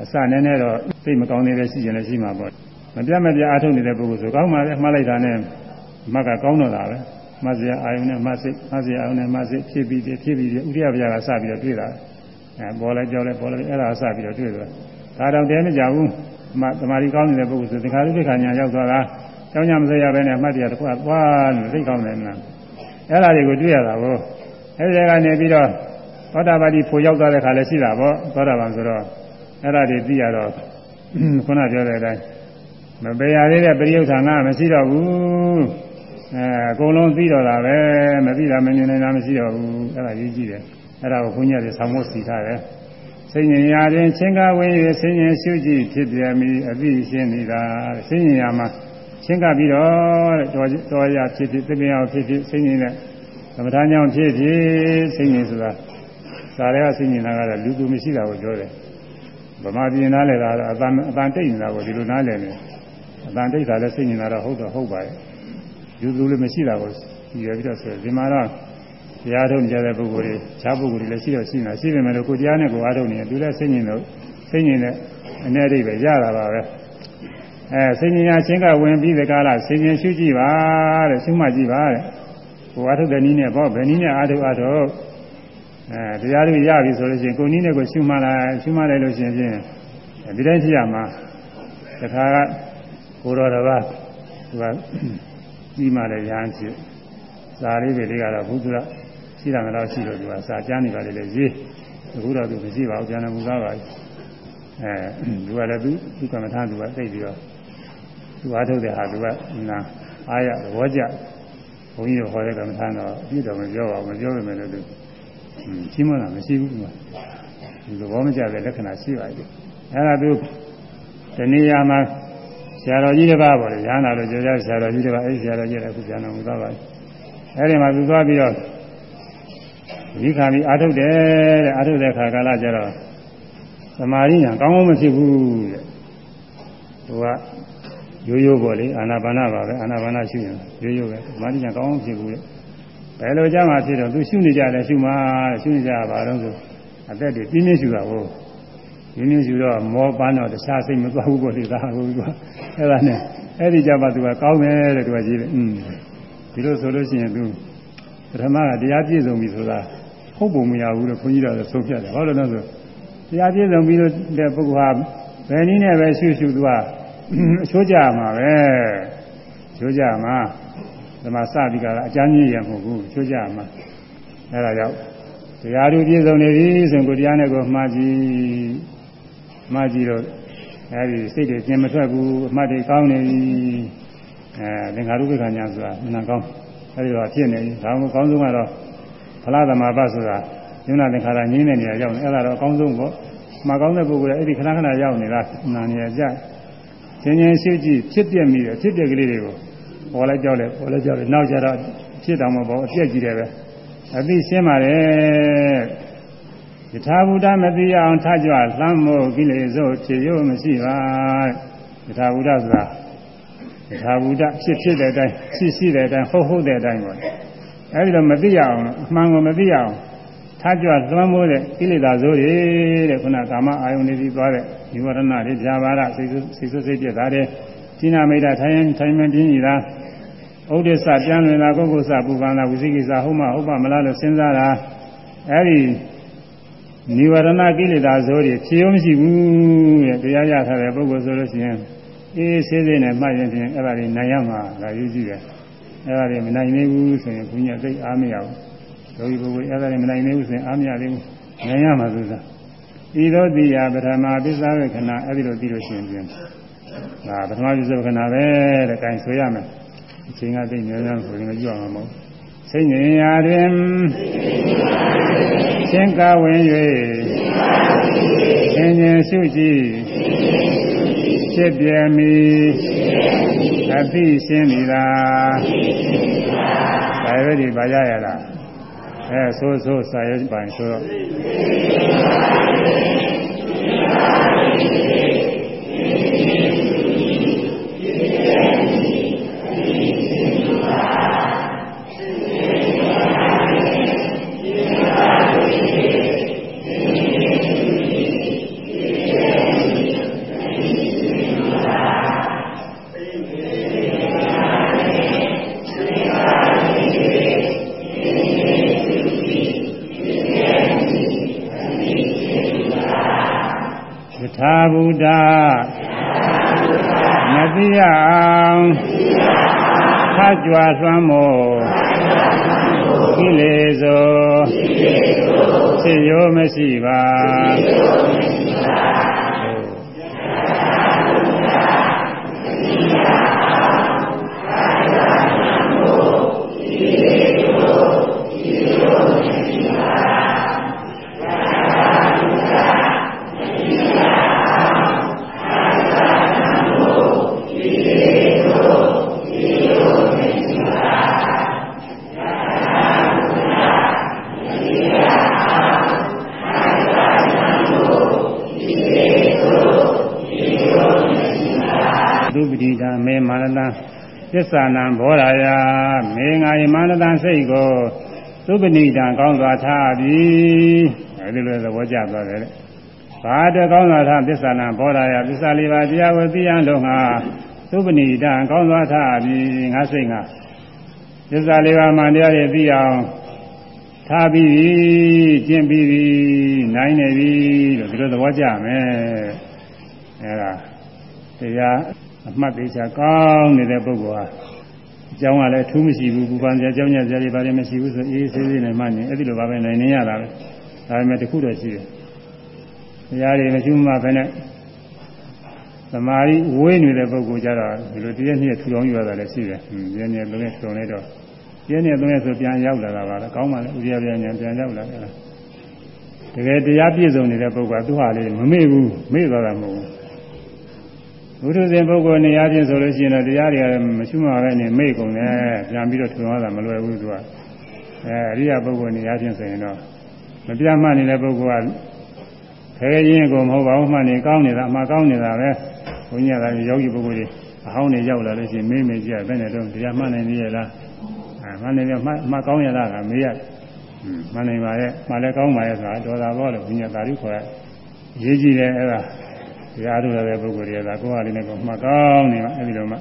အစနည်းနည်းတော့သိမကောင်းသေးတဲ့ရှိရင်လည်းရှိမှာပေါ့မပြတ်မပြတ်အားထုတ်နေတဲ့ပုဂ္ဂိုလ်ဆိုကောင်းပါလေမှားလိုက်တာနဲ့မတ်ကကောင်းတော့တာပဲမတ်စရာအာယုန်နဲ့မတ်စိတ်မတ်စရာအာယုန်နဲ့မတ်စိတ်ဖြစ်ပြီးဖြစ်ပြီးဥရိယဗျာကစပြီးတော့တွေ့တာအဲပေါ်လဲကြောက်လဲပေါ်လဲအဲ့ဒါစပြီးတော့တွေ့သွားဒါတော့တဲမကြဘူး မတမာရီကောင်းနေတဲ့ပုဂ္ဂိုလ်ဆိုသင်္ခါရုပ္ပခာညာရောက်သွားတာကျောင်းညမစရပဲနဲ့အမှတ်တရတစ်ခုကသွားလို့သိကောင်းတယ်နော်အဲ့ဒါတွေကိုတွေ့ရတာကိုအဲ့ဒီကနေပြီးတော့သောတာပတိဖို့ရောက်သွားတဲ့ခါလည်းရှိတာပေါ့သောတာပန်ဆိုတော့အဲ့ဒါတွေသိရတော့ခုနပြောတဲ့အတိုင်းမပေရသေးတဲ့ပရိယုဌာန်ကမရှိတော့ဘူးအဲအကုန်လုံးသိတော့တာပဲမသိတာမမြင်နိုင်တာမရှိတော့ဘူးအဲ့ဒါကြီးကြည့်တယ်အဲ့ဒါကိုခွန်ကြီးတွေဆောင်းဖို့စီထားတယ် စိတ်ဉာဏ်ရာတွင်ချင်းကားဝင်၍စိတ်ဉာဏ်ရှုကြည့်ဖြစ်ပြမည်အသိရှင်းနေတာစိတ်ဉာဏ်ရာမှာချင်းကပြီးတော့တော်တော်ရဖြစ်ဖြစ်သိပင်အောင်ဖြစ်ဖြစ်စိတ်ဉာဏ်နဲ့သမထညောင်းဖြစ်ဖြစ်စိတ်ဉာဏ်ဆိုတာစာရဲကစိတ်ဉာဏ်ကတော့လူသူမရှိတာကိုပြောတယ်ဗမာပြည်နားလဲတာတော့အတန်အတန်တိတ်နေတာကိုဒီလိုနားလဲနေအတန်တိတ်တာလည်းစိတ်ဉာဏ်ကတော့ဟုတ်တော့ဟုတ်ပါရဲ့လူသူလည်းမရှိတာကိုကြည့်ရပြီးတော့ဆိုဒီမှာတော့ တရားထုတ်ကြတဲ့ပုဂ္ဂိုလ်တွေခြားပုဂ္ဂိုလ်တွေလည်းရှိတော့ရှိနေတာရှိပေမဲ့လို့ကိုတရားနဲ့ကိုအားထုတ်နေတယ်သူလည်းစိတ်ညင်လို့စိတ်ညင်တဲ့အနေအဓိပ္ပာယ်ရတာပါပဲအဲစိတ်ညင်ရချင်းကဝင်ပြီးတဲ့ကာလစိတ်ညင်ရှုကြည့်ပါတဲ့ရှုမှတ်ကြည့်ပါတဲ့ကိုအားထုတ်တဲ့နည်းနဲ့ပေါ့ဘယ်နည်းနဲ့အားထုတ်အားထုတ်အဲတရားတွေရပြီဆိုလို့ရှိရင်ကိုနည်းနဲ့ကိုရှုမှတ်လိုက်ရှုမှတ်လိုက်လို့ရှိရင်ဖြင့်ဒီတိုင်းရှိရမှာတခါကကိုတော်တော်ကသူကပြီးမှလည်းရဟန်းဖြစ်စာလေးတွေလေးကတော့ဘုရား ရှိတာကတော့ရှိလို့သူကစာကြားနေပါလေလေရေးအခုတော့သူမရှိပါဘူးကျန်တယ်မူသားပါဘူးအဲသူကလည်းသူသူကမ္မထာသူကသိပြီးတော့သူအားထုတ်တဲ့ဟာသူကနာအားရသဘောကျဘုန်းကြီးတို့ဟောတဲ့ကမ္မထာတော့အပြည့်တော်မပြောပါဘူးမပြောပေမဲ့လည်းသူရှင်းမလားမရှိဘူးကွာဒီသဘောမကျတဲ့လက္ခဏာရှိပါသေးတယ်အဲဒါသူတဏှာမှာဆရာတော်ကြီးတစ်ပါးပေါ့လေရဟန္တာလို့ပြောကြဆရာတော်ကြီးတစ်ပါးအဲဒီဆရာတော်ကြီးလည်းအခုပြန်တော်မူသွားပါပြီအဲဒီမှာသူသွားပြီးတော့ ဒီခါပြီးအာထုတ်တယ်တဲ့အာထုတ်တဲ့ခါကာလကျတော့သမာဓိညာကောင်းကောင်းမဖြစ်ဘူးတဲ့သူကရိုးရိုးပေါ့လေအာနာပါနပါပဲအာနာပါနရှုရင်ရိုးရိုးပဲသမာဓိညာကောင်းကောင်းဖြစ်ဘူးတဲ့ဘယ်လိုကြမှာဖြစ်တော့သူရှုနေကြတယ်ရှုမှာရှုနေကြပါတော့ဆိုအသက်တွေပြင်းပြင်းရှုတာဟုတ်ဒီနည်းယူတော့မောပန်းတော့တခြားစိတ်မသွားဘူးပေါ့လေဒါကိုကအဲ့ဒါနဲ့အဲ့ဒီကြပါသူကကောင်းတယ်တဲ့သူကကြီးတယ်อืมဒီလိုဆိုလို့ရှိရင်သူပထမကတရားပြည့်စုံပြီဆိုတာ ဟုတ်ပုံမရဘူးလို့ခွန်ကြီးတော်ကဆုံးဖြတ်တယ်ဟုတ်တယ်လို့ဆိုတရားပြည့်စုံပြီးတော့တဲ့ပုဂ္ဂိုလ်ဟာဘယ်နည်းနဲ့ပဲရှုရှုသူကအချိုးကြမှာပဲချိုးကြမှာဒီမှာစပြီးကအကျဉ်းကြီးရမဟုတ်ဘူးချိုးကြမှာအဲ့ဒါကြောင့်တရားသူပြည့်စုံနေပြီဆိုရင်ကိုတရားနဲ့ကိုမှားကြည့်မှားကြည့်တော့အဲဒီစိတ်တွေကျင်မထွက်ဘူးအမှတ်တွေကောင်းနေပြီအဲသင်္ခါရုပ္ပခဏညာဆိုတာနာကောင်းအဲဒီတော့ဖြစ်နေပြီဒါမှမဟုတ်ကောင်းဆုံးကတော့ ဖလားသမဘာဆိုတာယုံနာသင်္ခါရငြင်းတဲ့နေရာရောက်နေအဲ့ဒါတော့အကောင်းဆုံးပေါ့မှာကောင်းတဲ့ပုဂ္ဂိုလ်ကအဲ့ဒီခဏခဏရောက်နေတာနာနေရကြချင်းချင်းရှိကြည့်ဖြစ်ပြမိတယ်ဖြစ်ပြကလေးတွေကိုပေါ်လိုက်ကြောက်တယ်ပေါ်လိုက်ကြောက်တယ်နောက်ကျတော့ဖြစ်တော်မှာပေါ့အပြက်ကြီးတယ်ပဲအသိရှင်းပါတယ်ယထာဘုဒ္ဓမသိအောင်ထကြွလှမ်းမို့ကိလေသာဖြေရုံမရှိပါယထာဘုဒ္ဓဆိုတာယထာဘုဒ္ဓဖြစ်ဖြစ်တဲ့အတိုင်းရှိရှိတဲ့အတိုင်းဟုတ်ဟုတ်တဲ့အတိုင်းပေါ့ အဲဒီတော့မသိရအောင်အမှန်ကိုမသိရအောင်ထားကြွသွမ်းမိုးတဲ့ကိလေသာဆိုးတွေတဲ့ခုနကာမအာယုန်တွေပြီးသွားတဲ့ဒီဝရဏတွေဖြာပါရစိတ်စိတ်ဆွစိတ်ပြတာတဲ့ဈိနာမိတ်တာထိုင်ထိုင်မပြင်းကြီးတာဥဒိစ္စပြန်လွင်တာကုက္ကုစပူပန်တာဝိသိကိစ္စဟုတ်မဟုတ်ပါမလားလို့စဉ်းစားတာအဲဒီနိဝရဏကိလေသာဆိုးတွေဖြေရောမရှိဘူးတဲ့တရားရထားတဲ့ပုဂ္ဂိုလ်ဆိုလို့ရှိရင်အေးဆေးဆေးနဲ့မှတ်ရင်ဖြင့်အဲ့ဒါတွေနိုင်ရမှာဒါယူကြည့်တယ် အဲ့ဒါတွေမနိုင်သေးဘူးဆိုရင်ဘုညာသိအားမရဘူးယောဂီပုဂ္ဂိုလ်အဲ့ဒါတွေမနိုင်သေးဘူးဆိုရင်အားမရသေးဘူးနိုင်ရမှာဆိုတာဤသောတိယပထမပစ္စာဝေခဏအဲ့ဒီလိုပြီးလို့ရှိရင်ပြင်ဒါပထမပစ္စာဝေခဏပဲတဲ့ကင်ဆိုရမယ်အချိန်ကသိနေရဆိုရင်မကြည့်အောင်မဟုတ်စိတ်ငြိမ်ရာတွင်ချင်းကဝင်၍သင်ញင်ရှုကြည့်ဖြစ်ပြမီ အသိရှင်းပြီလားဒါပဲဒီပါရရလားအဲဆိုဆိုစာရွက်ပိုင်ဆိုတော့သာဗုဒ္ဓမသိရအောင်ခကြွားသွမ်းမို့ကိလေသာဖြစ်ရောမရှိပါသစ္စာနံဘောရာယမေငါယမန္တန်စိတ်ကို သုပနိတံကောင်းစွာထားပြီအဲဒီလိုသဘောကျသွားတယ်လေဘာတကောင်းစွာထားသစ္စာနံဘောရာယသစ္စာလေးပါးတရားကိုသိရန်လုံးဟာသုပနိတံကောင်းစွာထားပြီငါစိတ်ငါသစ္စာလေးပါးမှတရားတွေသိအောင်ထားပြီးကျင့်ပြီးနိုင်နေပြီလို့ဒီလိုသဘောကျမယ်အဲဒါတရားအမှတ်သေးချာကောင်းနေတဲ့ပုဂ္ဂိုလ်ဟာ အကြောင်းကလည်းထူးမရှိဘူးပူပန်ကြအကြောင်းညစရာတွေဘာတွေမရှိဘူးဆိုအေးဆေးဆေးနဲ့မှနေအဲ့ဒီလိုပါပဲနိုင်နေရတာပဲဒါပေမဲ့တခုတော့ရှိတယ်တရားတွေမရှိမှပဲနဲ့သမာဓိဝေးနေတဲ့ပုဂ္ဂိုလ်ကြတော့ဒီလိုတရက်နှစ်ထူအောင်ယူရတာလည်းရှိတယ်ဟင်းရင်းနဲ့လုံးနဲ့ထုံနေတော့ရင်းနဲ့သုံးရက်ဆိုပြန်ရောက်လာတာပါလားကောင်းပါလေဥရိယပြန်ညာပြန်ရောက်လာတယ်တကယ်တရားပြည့်စုံနေတဲ့ပုဂ္ဂိုလ်ကသူ့ဟာလေးမမေ့ဘူးမေ့သွားတာမဟုတ်ဘူး ဘုရုဇဉ်ပုဂ္ဂိုလ်နေရာချင်းဆိုလို့ရှိရင်တော့တရားတွေကမရှိမှပဲနေမိတ်ကုန်တယ်ပြန်ပြီးတော့ထွင်သွားတာမလွယ်ဘူးသူကအဲအရိယာပုဂ္ဂိုလ်နေရာချင်းဆိုရင်တော့မပြတ်မှနေတဲ့ပုဂ္ဂိုလ်ကခဲရင်ကိုမဟုတ်ပါဘူးမှနေကောင်းနေတာအမှကောင်းနေတာပဲဘုန်းကြီးကလည်းယောဂီပုဂ္ဂိုလ်တွေအဟောင်းနေရောက်လာလို့ရှိရင်မေးမေးကြည့်ဘယ်နဲ့တော့တရားမှနိုင်နေရလားအဲမှနေပြမှမှကောင်းရလားကမေးရမှန်နေပါရဲ့မှလည်းကောင်းပါရဲ့ဆိုတာဒေါ်သာဘောလို့ဘုန်းကြီးသာဓုခေါ်ရရေးကြည့်တယ်အဲ့ဒါ တရားထုတ်ရတဲ့ပုဂ္ဂိုလ်တွေကကိုယ်ဟာလေးနဲ့ကိုမှတ်ကောင်းနေမှာအဲ့ဒီလိုမှ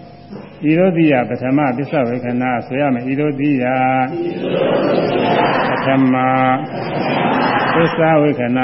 ဤသို့တိယပထမပစ္စဝေခဏဆိုရမယ်ဤသို့တိယပထမပစ္စဝေခဏ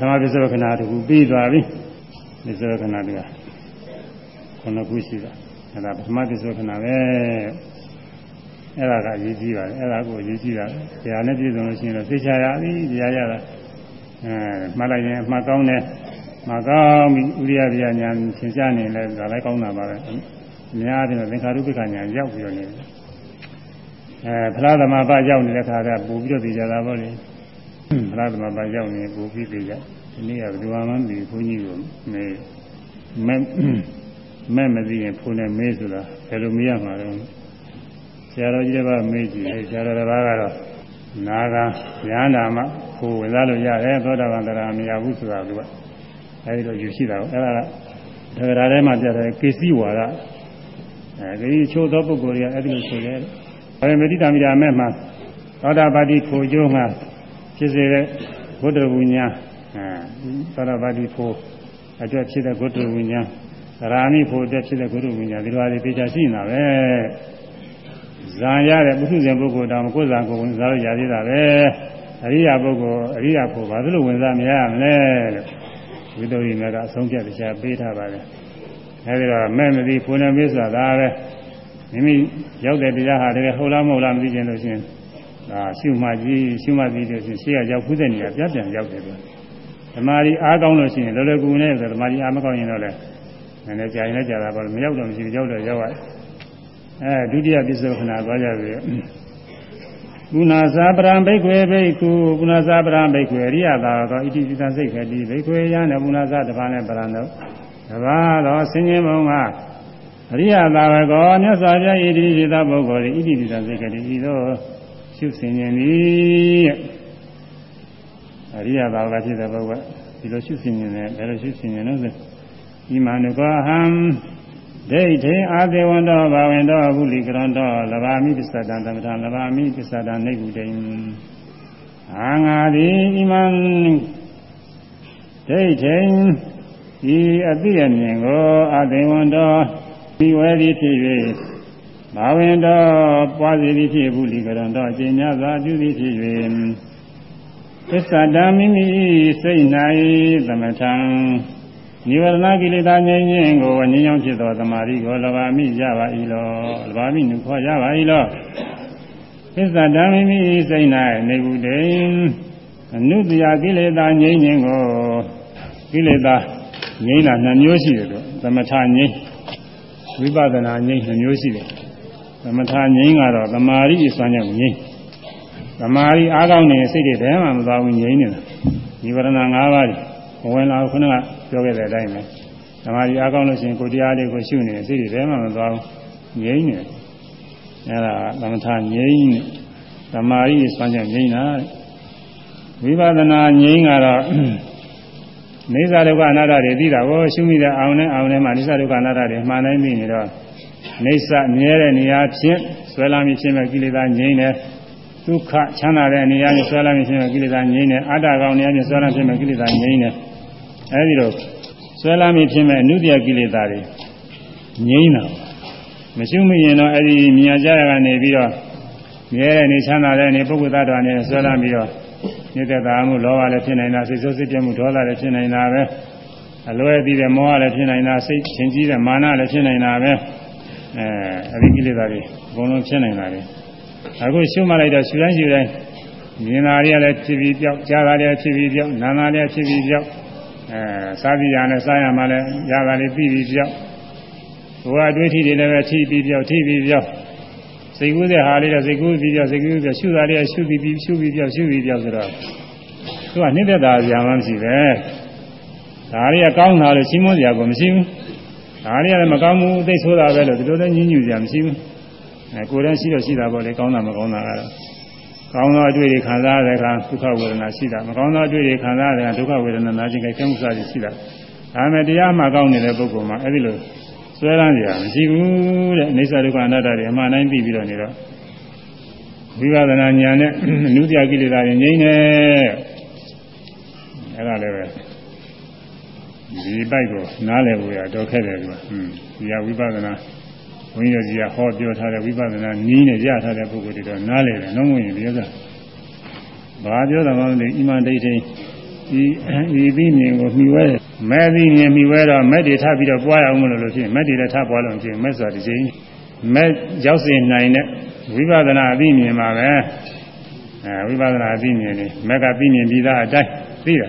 သမပ စ္စဝခဏတခုပြီးသွားပြီပစ္စဝခဏတကခုနှစ်ခုရှိတာအဲ့ဒါပထမပစ္စဝခဏပဲအဲ့ဒါကအရေးကြီးပါတယ်အဲ့ဒါကိုအရေးကြီးတာတရားနဲ့ပြည့်စုံလို့ရှိရင်တော့သိချရပြီတရားရတာအဲမှတ်လိုက်ရင်မှတ်ကောင်းတယ်မှတ်ကောင်းပြီဥရိယပြညာသင်ရှားနေလဲဒါလည်းကောင်းတာပါပဲအများအားဖြင့်သင်္ခါရုပ္ပခညာရောက်ပြီးတော့နေတယ်အဲဖလားသမဘာရောက်နေတဲ့ခါကပို့ပြီးတော့သိကြတာပေါ့လေဘလားသမဘာရောက်နေပို့ပြီးသိကြ ဒီနေ့ကဘယ်သူမှမသိဘုန်းကြီးကိုမေးမဲ့မဲ့မသိရင်ဖုန်းနဲ့မေးဆိုတာဘယ်လိုမေးရမှာလဲဆရာတော်ကြီးတစ်ပါးမေးကြည့်တယ်ဆရာတော်တစ်ပါးကတော့နာဂဉာဏ်နာမှာကိုဝင်စားလို့ရတယ်သောတာပန်တရားမရဘူးဆိုတာကအဲဒီတော့ယူရှိတာကိုအဲ့ဒါကဒဂရာထဲမှာပြတယ်ကေစီဝါဒအဲဒီချိုးသောပုဂ္ဂိုလ်တွေကအဲ့ဒီလိုဆိုတယ်။ဘာမေတ္တာမိတာမဲ့မှာသောတာပတိခိုကျိုးမှာဖြစ်စေတဲ့ဘုဒ္ဓဝိညာဉ်အဲ သောတာပတိဖို့အတွက်ဖြစ်တဲ့ဘုဒ္ဓဝိညာဉ်သရာမိဖို့အတွက်ဖြစ်တဲ့ဘုဒ္ဓဝိညာဉ်ဒီလိုအရေးသိချရှိနေတာပဲဇံရတဲ့ပုထုဇဉ်ပုဂ္ဂိုလ်တောင်ကိုယ်ဇံကိုဝင်စားလို့ရသေးတာပဲအရိယာပုဂ္ဂိုလ်အရိယာဖို့ဘာလို့ဝင်စားမရမလဲလို့ဝိသုရိမေကအဆုံးဖြတ်တရားပေးထားပါတယ်အဲဒီတော့မဲ့မသိဖုန်နေမေးဆိုတာပဲမိမိရောက်တဲ့တရားဟာတကယ်ဟုတ်လားမဟုတ်လားမသိချင်လို့ရှိရင်ဒါရှုမှတ်ကြည့်ရှုမှတ်ပြီးလို့ရှိရင်ရှေ့ကရောက်ဖူးတဲ့နေရာပြပြန်ရောက်တယ်ပြော ဓမ္မာရီအားကောင်းလို့ရှိရင်လောလောကူနဲ့ဆိုဓမ္မာရီအားမကောင်းရင်တော့လည်းနည်းနည်းကြာရင်လည်းကြာတာပေါ့မရောက်တော့မရှိဘူးရောက်တော့ရောက်ရအဲဒုတိယပစ္စုခဏသွားကြပြီကုဏသာပရံဘိကွေဘိကုကုဏသာပရံဘိကွေအရိယသာသောဣတိပိသစိတ်ခတိဘိကွေယံနဲ့ကုဏသာတပါးနဲ့ပရံတို့တပါးသောဆင်းရဲဘုံကအရိယသာဝကောမြတ်စွာဘုရားဣတိပိသပုဂ္ဂိုလ်ဣတိပိသစိတ်ခတိဤသို့ရှုဆင်ခြင်းသည် အရိယသာဝကဖြစ်တဲ့ပုဂ္ဂိုလ်ဒီလိုရှုဆင်ခြင်းနဲ့ဘယ်လိုရှုဆင်ခြင်းလဲဆိုဤမနုကောဟံဒိဋ္ဌိအာသေဝန္တောဘာဝင်တောဘုလိကရန္တောလဘာမိပစ္စတံသမထလဘာမိပစ္စတံနေကုတိံအာငါသည်ဤမံဒိဋ္ဌိဤအတိအမြင်ကိုအာသေဝန္တောဒီဝဲသည်ဖြစ်၍ဘာဝင်တော်ပွားစီသည်ဖြစ်ဘူးလီကရံတော်အကျဉ်းများစွာပြုသည်ဖြစ်၍ သစ္စာတံမိမိစိတ်၌သမထံနိဝရဏကိလေသာငြိမ်းခြင်းကိုငြိမ်းချမ်းဖြစ်သောသမာဓိကိုလဘာမိရပါ၏လောလဘာမိနုခေါ်ရပါ၏လောသစ္စာတံမိမိစိတ်၌နေကုတေအနုတ္တရာကိလေသာငြိမ်းခြင်းကိုကိလေသာငြိမ်းတာနှမျိုးရှိတယ်လို့သမထငြိမ်းဝိပဿနာငြိမ်းနှမျိုးရှိတယ်သမထငြိမ်းကတော့သမာဓိအစွမ်းကြောင့်ငြိမ်း သမာဓိအားကောင်းနေစိတ်တွေဘယ်မှမသွားဘူးငြိမ်းနေတာဒီဝရဏ၅ပါးကြီးဝင်လာခုနကပြောခဲ့တဲ့အတိုင်းပဲသမာဓိအားကောင်းလို့ရှိရင်ကိုယ်တရားလေးကိုရှုနေစိတ်တွေဘယ်မှမသွားဘူးငြိမ်းနေအဲ့ဒါသမထငြိမ်းနေသမာဓိအစွမ်းကြောင့်ငြိမ်းတာဝိပဿနာငြိမ်းကတော့နေသာဒုက္ခအနာတ္တတွေသိတာကိုရှုမိတဲ့အောင်နဲ့အောင်နဲ့မှနေသာဒုက္ခအနာတ္တတွေမှန်တိုင်းသိနေတော့နေဆမြဲတဲ့နေရာဖြင့်ဆွဲလာမိခြင်းမဲ့ကိလေသာငြိမ်းတယ် ဒုက္ခချမ်းသာတဲ့နေရာနဲ့ဆွဲလာမိခြင်းမဲ့ကိလေသာငြိမ်းတယ်အတ္တကောင်နေရာနဲ့ဆွဲလာခြင်းမဲ့ကိလေသာငြိမ်းတယ်အဲဒီတော့ဆွဲလာမိခြင်းမဲ့အနုတ္တိယကိလေသာတွေငြိမ်းတာမရှိမရင်တော့အဲဒီမြင်ကြရကနေပြီးတော့မြဲတဲ့နေချမ်းသာတဲ့နေပုဂ္ဂိုလ်သားတော်နဲ့ဆွဲလာပြီးတော့နေတဲ့သာမှုလောဘလည်းဖြစ်နိုင်တာစိတ်ဆိုးစိတ်ပြမှုဒေါသလည်းဖြစ်နိုင်တာပဲအလွဲပြီးတဲ့မောဟလည်းဖြစ်နိုင်တာစိတ်ချင်းကြီးတဲ့မာနလည်းဖြစ်နိုင်တာပဲအဲအဲဒီကိလေသာတွေအကုန်လုံးဖြစ်နိုင်တာလေ အခုရှုမှတ်လိုက်တော့ရှုတိုင်းရှုတိုင်းမြင်တာတွေကလည်းဖြစ်ပြီးပြောက်ကြားတာတွေဖြစ်ပြီးပြောက်နားတာတွေဖြစ်ပြီးပြောက်အဲစားပြီးရနဲ့စားရမှလည်းရတာတွေပြီးပြီးပြောက်ဘဝအတွေ့အထိတွေလည်းပဲထိပြီးပြောက်ထိပြီးပြောက်စိတ်ကူးတဲ့ဟာလေးတော့စိတ်ကူးပြီးပြောက်စိတ်ကူးပြီးရှုတာတွေကရှုပြီးပြီးရှုပြီးပြောက်ရှုပြီးပြောက်ဆိုတော့သူကနှိမ့်သက်တာကြာမှမရှိပဲဒါတွေကကောင်းတာလို့ရှင်းမစရာကိုမရှိဘူးဒါတွေကလည်းမကောင်းဘူးသိဆိုးတာပဲလို့ဒီလိုလည်းညှဉ်းညူကြမရှိဘူး အဲကိုယ်တည်းရှိတော့ရှိတာပေါ့လေကောင်းတာမကောင်းတာကတော့ကောင်းသောအတွေ့တွေခံစားရတဲ့အခါဒုက္ခဝေဒနာရှိတာမကောင်းသောအတွေ့တွေခံစားရတဲ့အခါဒုက္ခဝေဒနာနာကျင်ကြိုက်ခဲမှုစသည်ရှိတာဒါပေမဲ့တရားမှကောင်းနေတဲ့ပုဂ္ဂိုလ်မှာအဲ့ဒီလိုဆွဲလန်းကြရမရှိဘူးတဲ့အိဋ္ဌဒုက္ခအနတ္တတွေအမှန်တိုင်းသိပြီးတော့နေတော့ဝိပဿနာဉာဏ်နဲ့အနုတ္တိယကိလေသာတွေငြိမ့်နေအဲ့ဒါလည်းပဲဒီပိုက်ကိုနားလည်ဖို့ရတော့ခက်တယ်ကွာဟွန်းဒီကဝိပဿနာ ဘုန်းကြီးတို့ကြီးကဟောပြောထားတဲ့ဝိပဿနာနည်းနဲ့ရထားတဲ့ပုဂ္ဂိုလ်တွေတော့နားလည်တယ်နှုံးဝင်ပြီးတော့ဘာပြောတာမှမသိအမှန်တိတ်တိတ်ဒီဒီပြီးမြင်ကိုမှီဝဲမဲ့ပြီးမြင်မှီဝဲတော့မဲ့တွေထပ်ပြီးတော့ပွားရအောင်မလို့လို့ဖြစ်မဲ့တွေလည်းထပ်ပွားလို့ဖြစ်မဲ့ဆိုတာဒီချိန်မဲ့ရောက်စေနိုင်တဲ့ဝိပဿနာအပြီးမြင်မှာပဲအဲဝိပဿနာအပြီးမြင်နေမဲ့ကပြီးမြင်ပြီးသားအတိုင်းသိတာ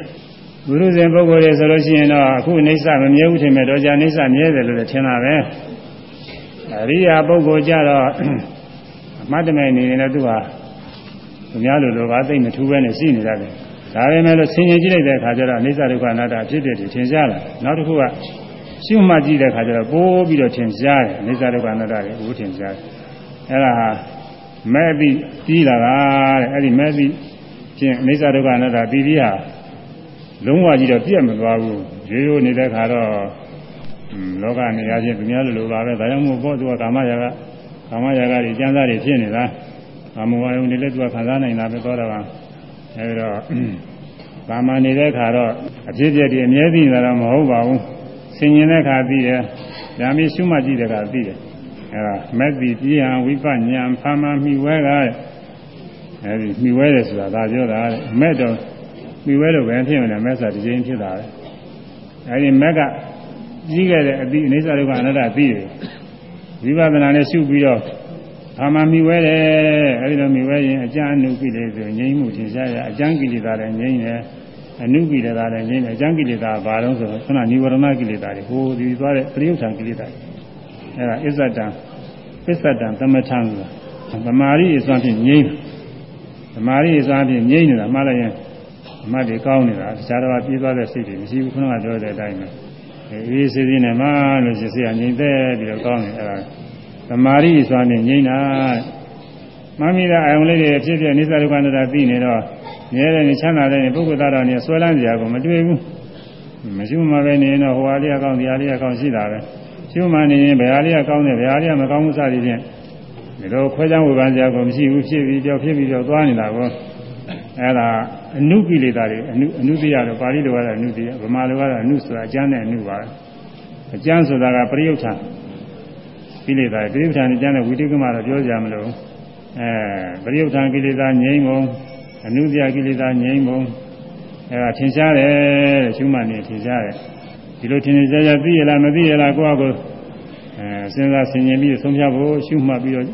ဘုရုဇဉ်ပုဂ္ဂိုလ်တွေဆိုလို့ရှိရင်တော့အခုအိဋ္ဌမမြဲဘူးထင်မဲ့တော့ကြာအိဋ္ဌမြဲတယ်လို့လည်းထင်တာပဲ အရိယာပုဂ္ဂိုလ်ကြတော့အမှတ်တမဲ့နေရင်လည်းသူဟာသူများလိုလိုပါသိမထူးပဲနဲ့ရှိနေတယ်ဒါပေမဲ့လို့ဆင်ញင်ကြည့်လိုက်တဲ့အခါကျတော့အိဋ္ဌဒုက္ခအနတ္တဖြစ်တဲ့တည်ထင်ရှားလာနောက်တစ်ခုကရှုမှတ်ကြည့်တဲ့အခါကျတော့ပိုးပြီးတော့ထင်ရှားတယ်အိဋ္ဌဒုက္ခအနတ္တတွေဘူးထင်ရှားတယ်အဲ့ဒါဟာမဲ့ပြီးပြီးလာတာတဲ့အဲ့ဒီမဲ့ပြီးဖြင့်အိဋ္ဌဒုက္ခအနတ္တပြီးပြီးဟာလုံးဝကြီးတော့ပြည့်မသွားဘူးရိုးရိုးနေတဲ့အခါတော့ လောကနေရာချင်းသူများလိုလိုပါပဲဒါကြောင့်မို့ဘောသူကကာမရာကကာမရာကတွေကျမ်းစာတွေဖြစ်နေတာကာမဝါယုန်တွေလည်းသူကခံစားနိုင်တာပဲသောတာပန်အဲဒီတော့ဗာမန်နေတဲ့ခါတော့အဖြစ်ပြက်တွေအမြဲတမ်းနေတာတော့မဟုတ်ပါဘူးဆင်ញင်တဲ့ခါသိတယ်။ဒါမျိုးရှုမှတ်ကြည့်တဲ့ခါသိတယ်။အဲဒါမက်တိပြဟံဝိပညာဖာမမိဝဲကအဲဒီမိဝဲတယ်ဆိုတာဒါပြောတာတဲ့မက်တော့မိဝဲလို့ပဲဖြစ်မလဲမက်ဆိုတာဒီချင်းဖြစ်တာပဲ။အဲဒီမက်က ကြီးခဲ့တဲ့အတိအိဋ္ဌဒုက္ခအနတ္တသိတယ်။ဝိပဿနာနဲ့ရှုပြီးတော့ဘာမှမိဝဲတယ်အဲဒီလိုမိဝဲရင်အကျဉ်းအနုကိလေသာငြိမ်းမှုထင်ရှားရအကျဉ်းကိလေသာလည်းငြိမ်းတယ်အနုကိလေသာလည်းငြိမ်းတယ်အကျဉ်းကိလေသာဘာလို့ဆိုတော့ခုနနိဝရဏကိလေသာတွေဟိုဒီသွားတဲ့ပရိယုထံကိလေသာအဲဒါအစ္ဆတံအစ္ဆတံသမထံဆိုတာသမာဓိအစွမ်းဖြင့်ငြိမ်းသမာဓိအစွမ်းဖြင့်ငြိမ်းနေတာမှလည်းရင်အမှတ်တွေကောင်းနေတာတခြားတော့ပြေးသွားတဲ့စိတ်တွေမရှိဘူးခုနကပြောတဲ့အတိုင်းပဲ အေးစေးစေးနဲ့မှလို့ရှိစေရငြိမ်သက်ပြီးတော့ကောင်းတယ်အဲဒါသမာဓိစွာနဲ့ငြိမ့်တာမမိတာအယုံလေးတွေဖြစ်ဖြစ်နိစ္စဒုက္ခနာတာသိနေတော့မြဲတဲ့နေချမ်းသာတဲ့နေပုဂ္ဂိုလ်သားတော်နေဆွဲလန်းကြရကုန်မတွေ့ဘူးမရှိမှပဲနေရင်တော့ဟိုဟာလေးကကောင်းဒီဟာလေးကကောင်းရှိတာပဲရှိမှနေရင်ဘယ်ဟာလေးကကောင်းတယ်ဘယ်ဟာလေးကမကောင်းဘူးစသည်ဖြင့်ဒီလိုခွဲခြားဝေဖန်ကြကုန်မရှိဘူးဖြစ်ပြီးကြောက်ဖြစ်ပြီးကြောက်သွားနေတာကိုအဲ့ဒါ အနုကိလေသာတွေအနုအနုတိယတော့ပါဠိလိုကတော့အနုတိယဗမာလိုကတော့အနုဆိုတာအကျမ်းနဲ့အနုပါအကျမ်းဆိုတာကပရိယုထကိလေသာတိဋ္ဌာန်ကျမ်းတဲ့ဝိတိကမတော့ပြောကြမလို့အဲပရိယုထံကိလေသာငြိမ့်ပုံအနုပြကိလေသာငြိမ့်ပုံအဲဒါထင်ရှားတယ်တဲ့ရှုမှတ်နေထင်ရှားတယ်ဒီလိုထင်နေကြကြသိရလားမသိရလားကိုယ့်အကိုအဲစဉ်းစားဆင်ခြင်ပြီးဆုံးဖြတ်ဖို့ရှုမှတ်ပြီးတော့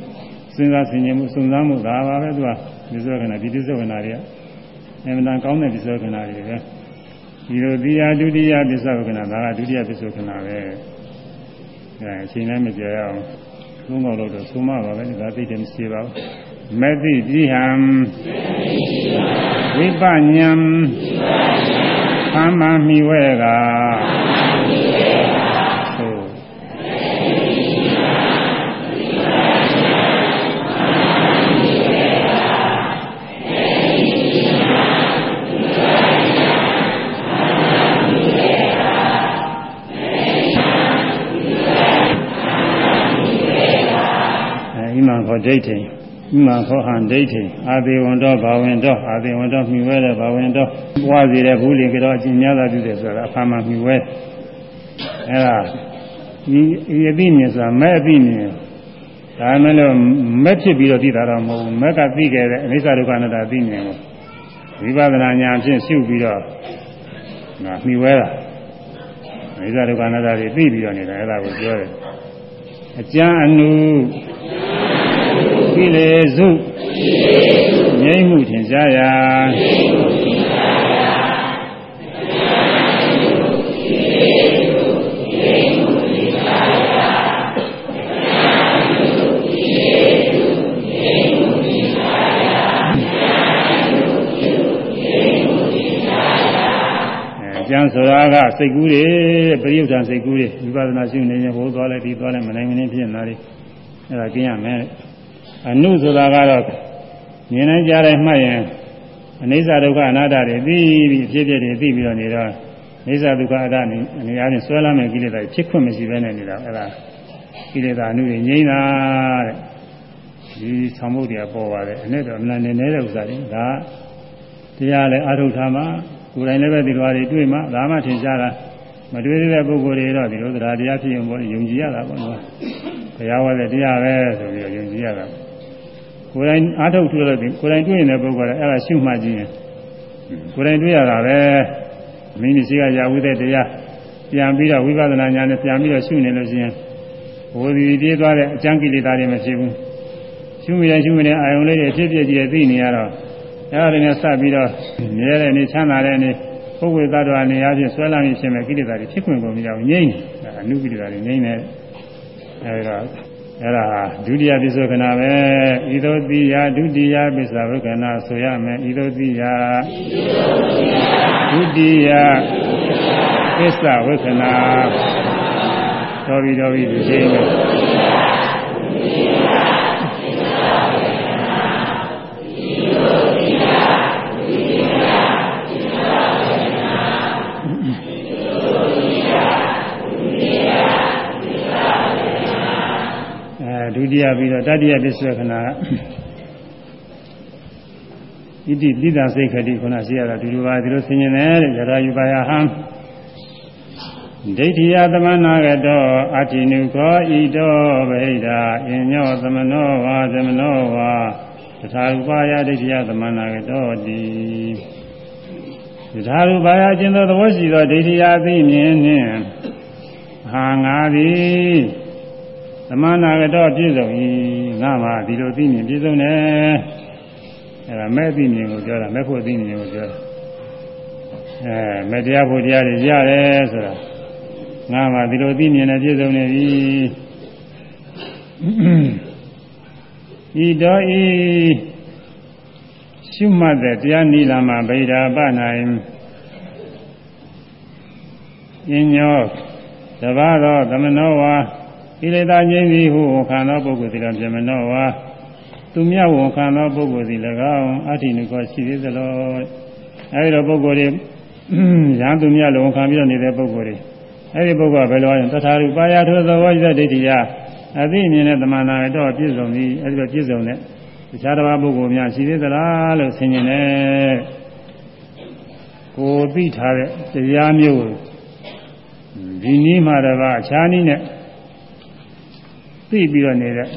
စဉ်းစားဆင်ခြင်မှုစုံစမ်းမှုဒါပါပဲသူကဒီစောခဏဒီဒီစောခဏတွေက အမှန်တန်ကောင်းတဲ့ဒီစောခဏတွေပဲဒီလိုဒီယာဒုတိယပစ္စောခဏဒါကဒုတိယပစ္စောခဏပဲအဲအချိန်လည်းမကြရအောင်သုံးတော့လို့သုံးမပါပဲဒါသိတယ်မရှိပါဘူးမသိတိဟံဝိပညာသမ္မာမိဝဲကဟော ဒိဋ္ဌိဣမံခောဟံဒိဋ္ဌိအာသေဝံတော်ဘာဝင်တော်အာသေဝံတော်မြှဝဲတဲ့ဘာဝင်တော်ပွားစီတဲ့ဘူးလင်ကတော့အကျဉ်းများသာပြုတယ်ဆိုတာအဖာမှမြှဝဲအဲဒါဒီအပိမြင်ဆိုတာမဲ့အပိမြင်ဒါမှလည်းမဲ့ဖြစ်ပြီးတော့သိတာတော့မဟုတ်ဘူးမဲ့ကသိခဲ့တဲ့အနိစ္စဒုက္ခအနတ္တသိမြင်ကိုဝိပဿနာဉာဏ်ဖြင့်ရှုပြီးတော့ငါမြှဝဲတာအနိစ္စဒုက္ခအနတ္တတွေသိပြီးတော့နေတာအဲဒါကိုပြောတယ်အကျမ်းအနု ကိလေစုငြိမ့်မှုထင်ရှားရာကျမ်းဆိုတာကစိတ်ကူးတွေပရိယုဒ္ဓံစိတ်ကူးတွေဝိပဿနာရှုနေရင်ဟိုသွားလိုက်ဒီသွားလိုက်မနိုင်မနေဖြစ်နေတာလေအဲ့ဒါကျင်းရမယ် အနုဆိုတာကတော့မြင်နိုင်ကြတဲ့မှတ်ရင်အနိစ္စဒုက္ခအနတ္တတွေသိပြီးဖြစ်ဖြစ်တွေသိပြီးတော့နေတော့အိစ္စဒုက္ခအတ္တအနေအနေအားဖြင့်ဆွဲလာမဲ့ကိလေသာဖြစ်ခွင့်မရှိဘဲနဲ့နေတာအဲ့ဒါကိလေသာအနုတွေငြိမ်းတာတဲ့ဒီဆောင်မှုတွေပေါ်ပါတယ်အနဲ့တော့အမှန်နဲ့နေတဲ့ဥစ္စာတွေဒါတရားလည်းအထုတ်ထားမှကိုယ်တိုင်လည်းပဲဒီလိုတွေတွေ့မှဒါမှထင်ရှားတာမတွေ့သေးတဲ့ပုဂ္ဂိုလ်တွေတော့ဒီလိုတရားတရားဖြစ်ရင်ပေါ့ယုံကြည်ရတာပေါ့နော်ဘုရားဝဲတဲ့တရားပဲဆိုပြီးတော့ယုံကြည်ရတာ ကိုယ်တိုင်အထုတ်ထူလို့ကိုယ်တိုင်တွေ့နေတဲ့ပုဂ္ဂိုလ်ကအဲ့ဒါရှုမှတ်ကြည့်ရင်ကိုယ်တိုင်တွေ့ရတာပဲမိမိရှိကရာဝိတဲ့တရားပြန်ပြီးတော့ဝိပဿနာဉာဏ်နဲ့ပြန်ပြီးတော့ရှုနေလို့ရှိရင်ဝိသီပြေးသွားတဲ့အကျံကိလေသာတွေမဖြစ်ဘူးရှုမိတယ်ရှုမိတယ်အာယုံလေးတွေဖြစ်ဖြစ်ကြည့်သိနေရတော့အဲ့ဒါတွေနဲ့စပြီးတော့မြဲတဲ့နေချမ်းသာတဲ့နေပုဂ္ဂိုလ်သတ္တဝါနေရာချင်းဆွဲလာပြီးဖြစ်မဲ့ကိလေသာတွေဖြစ်ခွင့်ကုန်ပြီးတော့ငြိမ့်တယ်အနုကိလေသာတွေငြိမ့်တယ်အဲ့ဒါ အဲ့ဒါဟာဒုတိယပစ္စုခဏပဲဤသို့တိယဒုတိယပစ္စုခဏဆိုရမယ်ဤသို့တိယဒုတိယပစ္စုဝခဏတော်ပြီတော်ပြီဒီချိန်ပဲဒု တိယပြီးတော့တတိယပစ္စေခဏဣတိပိဋ္ဌစိတ်ခတိခုနရှိရတာဒီလိုပါဒီလိုဆင်ញင်တယ်တဲ့ယရာယူပါယဟံဒိဋ္ဌိယသမနာကတောအတ္တိနုခောဤတောဗဟိတာအညောသမနောဝါသမနောဝါတထာရူပါယဒိဋ္ဌိယသမနာကတောတိတထာရူပါယအကျဉ်းသောသဘောရှိသောဒိဋ္ဌိယသိမြင်နှင့်ဟာငါသည် သမဏဂတောပြည့်စုံ၏ငါမှဒီလိုသိမြင်ပြည့်စုံတယ်အဲဒါမဲ့သိမြင်ကိုပြောတာမဲ့ဖို့သိမြင်ကိုပြောတာအဲမဲ့တရားဖို့တရားတွေရတယ်ဆိုတာငါမှဒီလိုသိမြင်တယ်ပြည့်စုံနေပြီဤတော်ဤရှုမှတ်တဲ့တရားနိလမှာဗိဓာပနိုင်ဉ္ညောတဘာသောသမနောဝါ ကိလေသာငြိမ်းသည်ဟုခံသောပုဂ္ဂိုလ်သည်လည်းပြမနောဝါသူမြတ်ဝန်ခံသောပုဂ္ဂိုလ်သည်၎င်းအဋ္ဌိနုကောရှိသေးသလိုအဲဒီတော့ပုဂ္ဂိုလ်တွေရဟန်းသူမြတ်လုံခံပြီးတော့နေတဲ့ပုဂ္ဂိုလ်တွေအဲဒီပုဂ္ဂိုလ်ကဘယ်လိုလဲတထာရူပါယထိုသဘောကျတဲ့ဒိဋ္ဌိယအသိမြင်တဲ့တမနာတော့ပြည့်စုံပြီအဲဒီတော့ပြည့်စုံတဲ့တခြားတစ်ပါးပုဂ္ဂိုလ်များရှိသေးသလားလို့ဆင်ញင်တယ်ကိုသိထားတဲ့တရားမျိုးဒီနည်းမှာတပါအခြားနည်းနဲ့ သိပြီးတော့နေတဲ့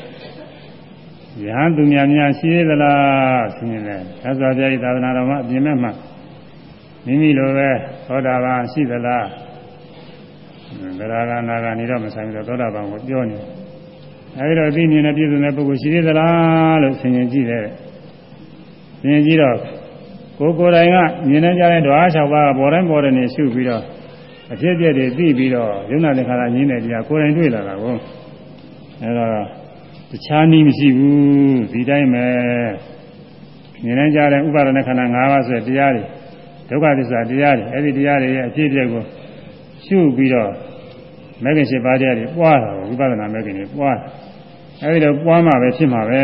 ရဟန်းသူများများရှိသေးသလားဆင်းရဲတယ်သစ္စာပြိသာသနာတော်မှာအပြင်မဲ့မှာမိမိလိုပဲသောတာပန်ရှိသလားဗရာဂနာကနေတော့မဆိုင်ဘူးသောတာပန်ကိုပြောနေအဲဒီတော့သိမြင်တဲ့ပြည့်စုံတဲ့ပုဂ္ဂိုလ်ရှိသေးသလားလို့ဆင်ញင်ကြည့်တယ်ဆင်ញင်ကြည့်တော့ကိုယ်ကိုယ်တိုင်ကမြင်နေကြတဲ့ဓဝါ၆ပါးပေါ်တိုင်းပေါ်တယ်နေရှုပြီးတော့အဖြစ်အပျက်တွေသိပြီးတော့ယုံနာသင်္ခါရငြင်းတဲ့တရားကိုယ်တိုင်တွေ့လာတာကို အဲတော့တခြားနည်းမရှိဘူးဒီတိုင်းပဲမြင်နိုင်ကြတဲ့ဥပါဒณะခန္ဓာ၅ပါးဆိုတဲ့တရားတွေဒုက္ခသစ္စာတရားတွေအဲ့ဒီတရားတွေရဲ့အဖြစ်အပျက်ကိုရှုပြီးတော့မဂ္ဂင်၈ပါးတရားတွေပွားတာဝိပဿနာမဂ္ဂင်တွေပွားအဲ့ဒီတော့ပွားမှပဲဖြစ်မှာပဲ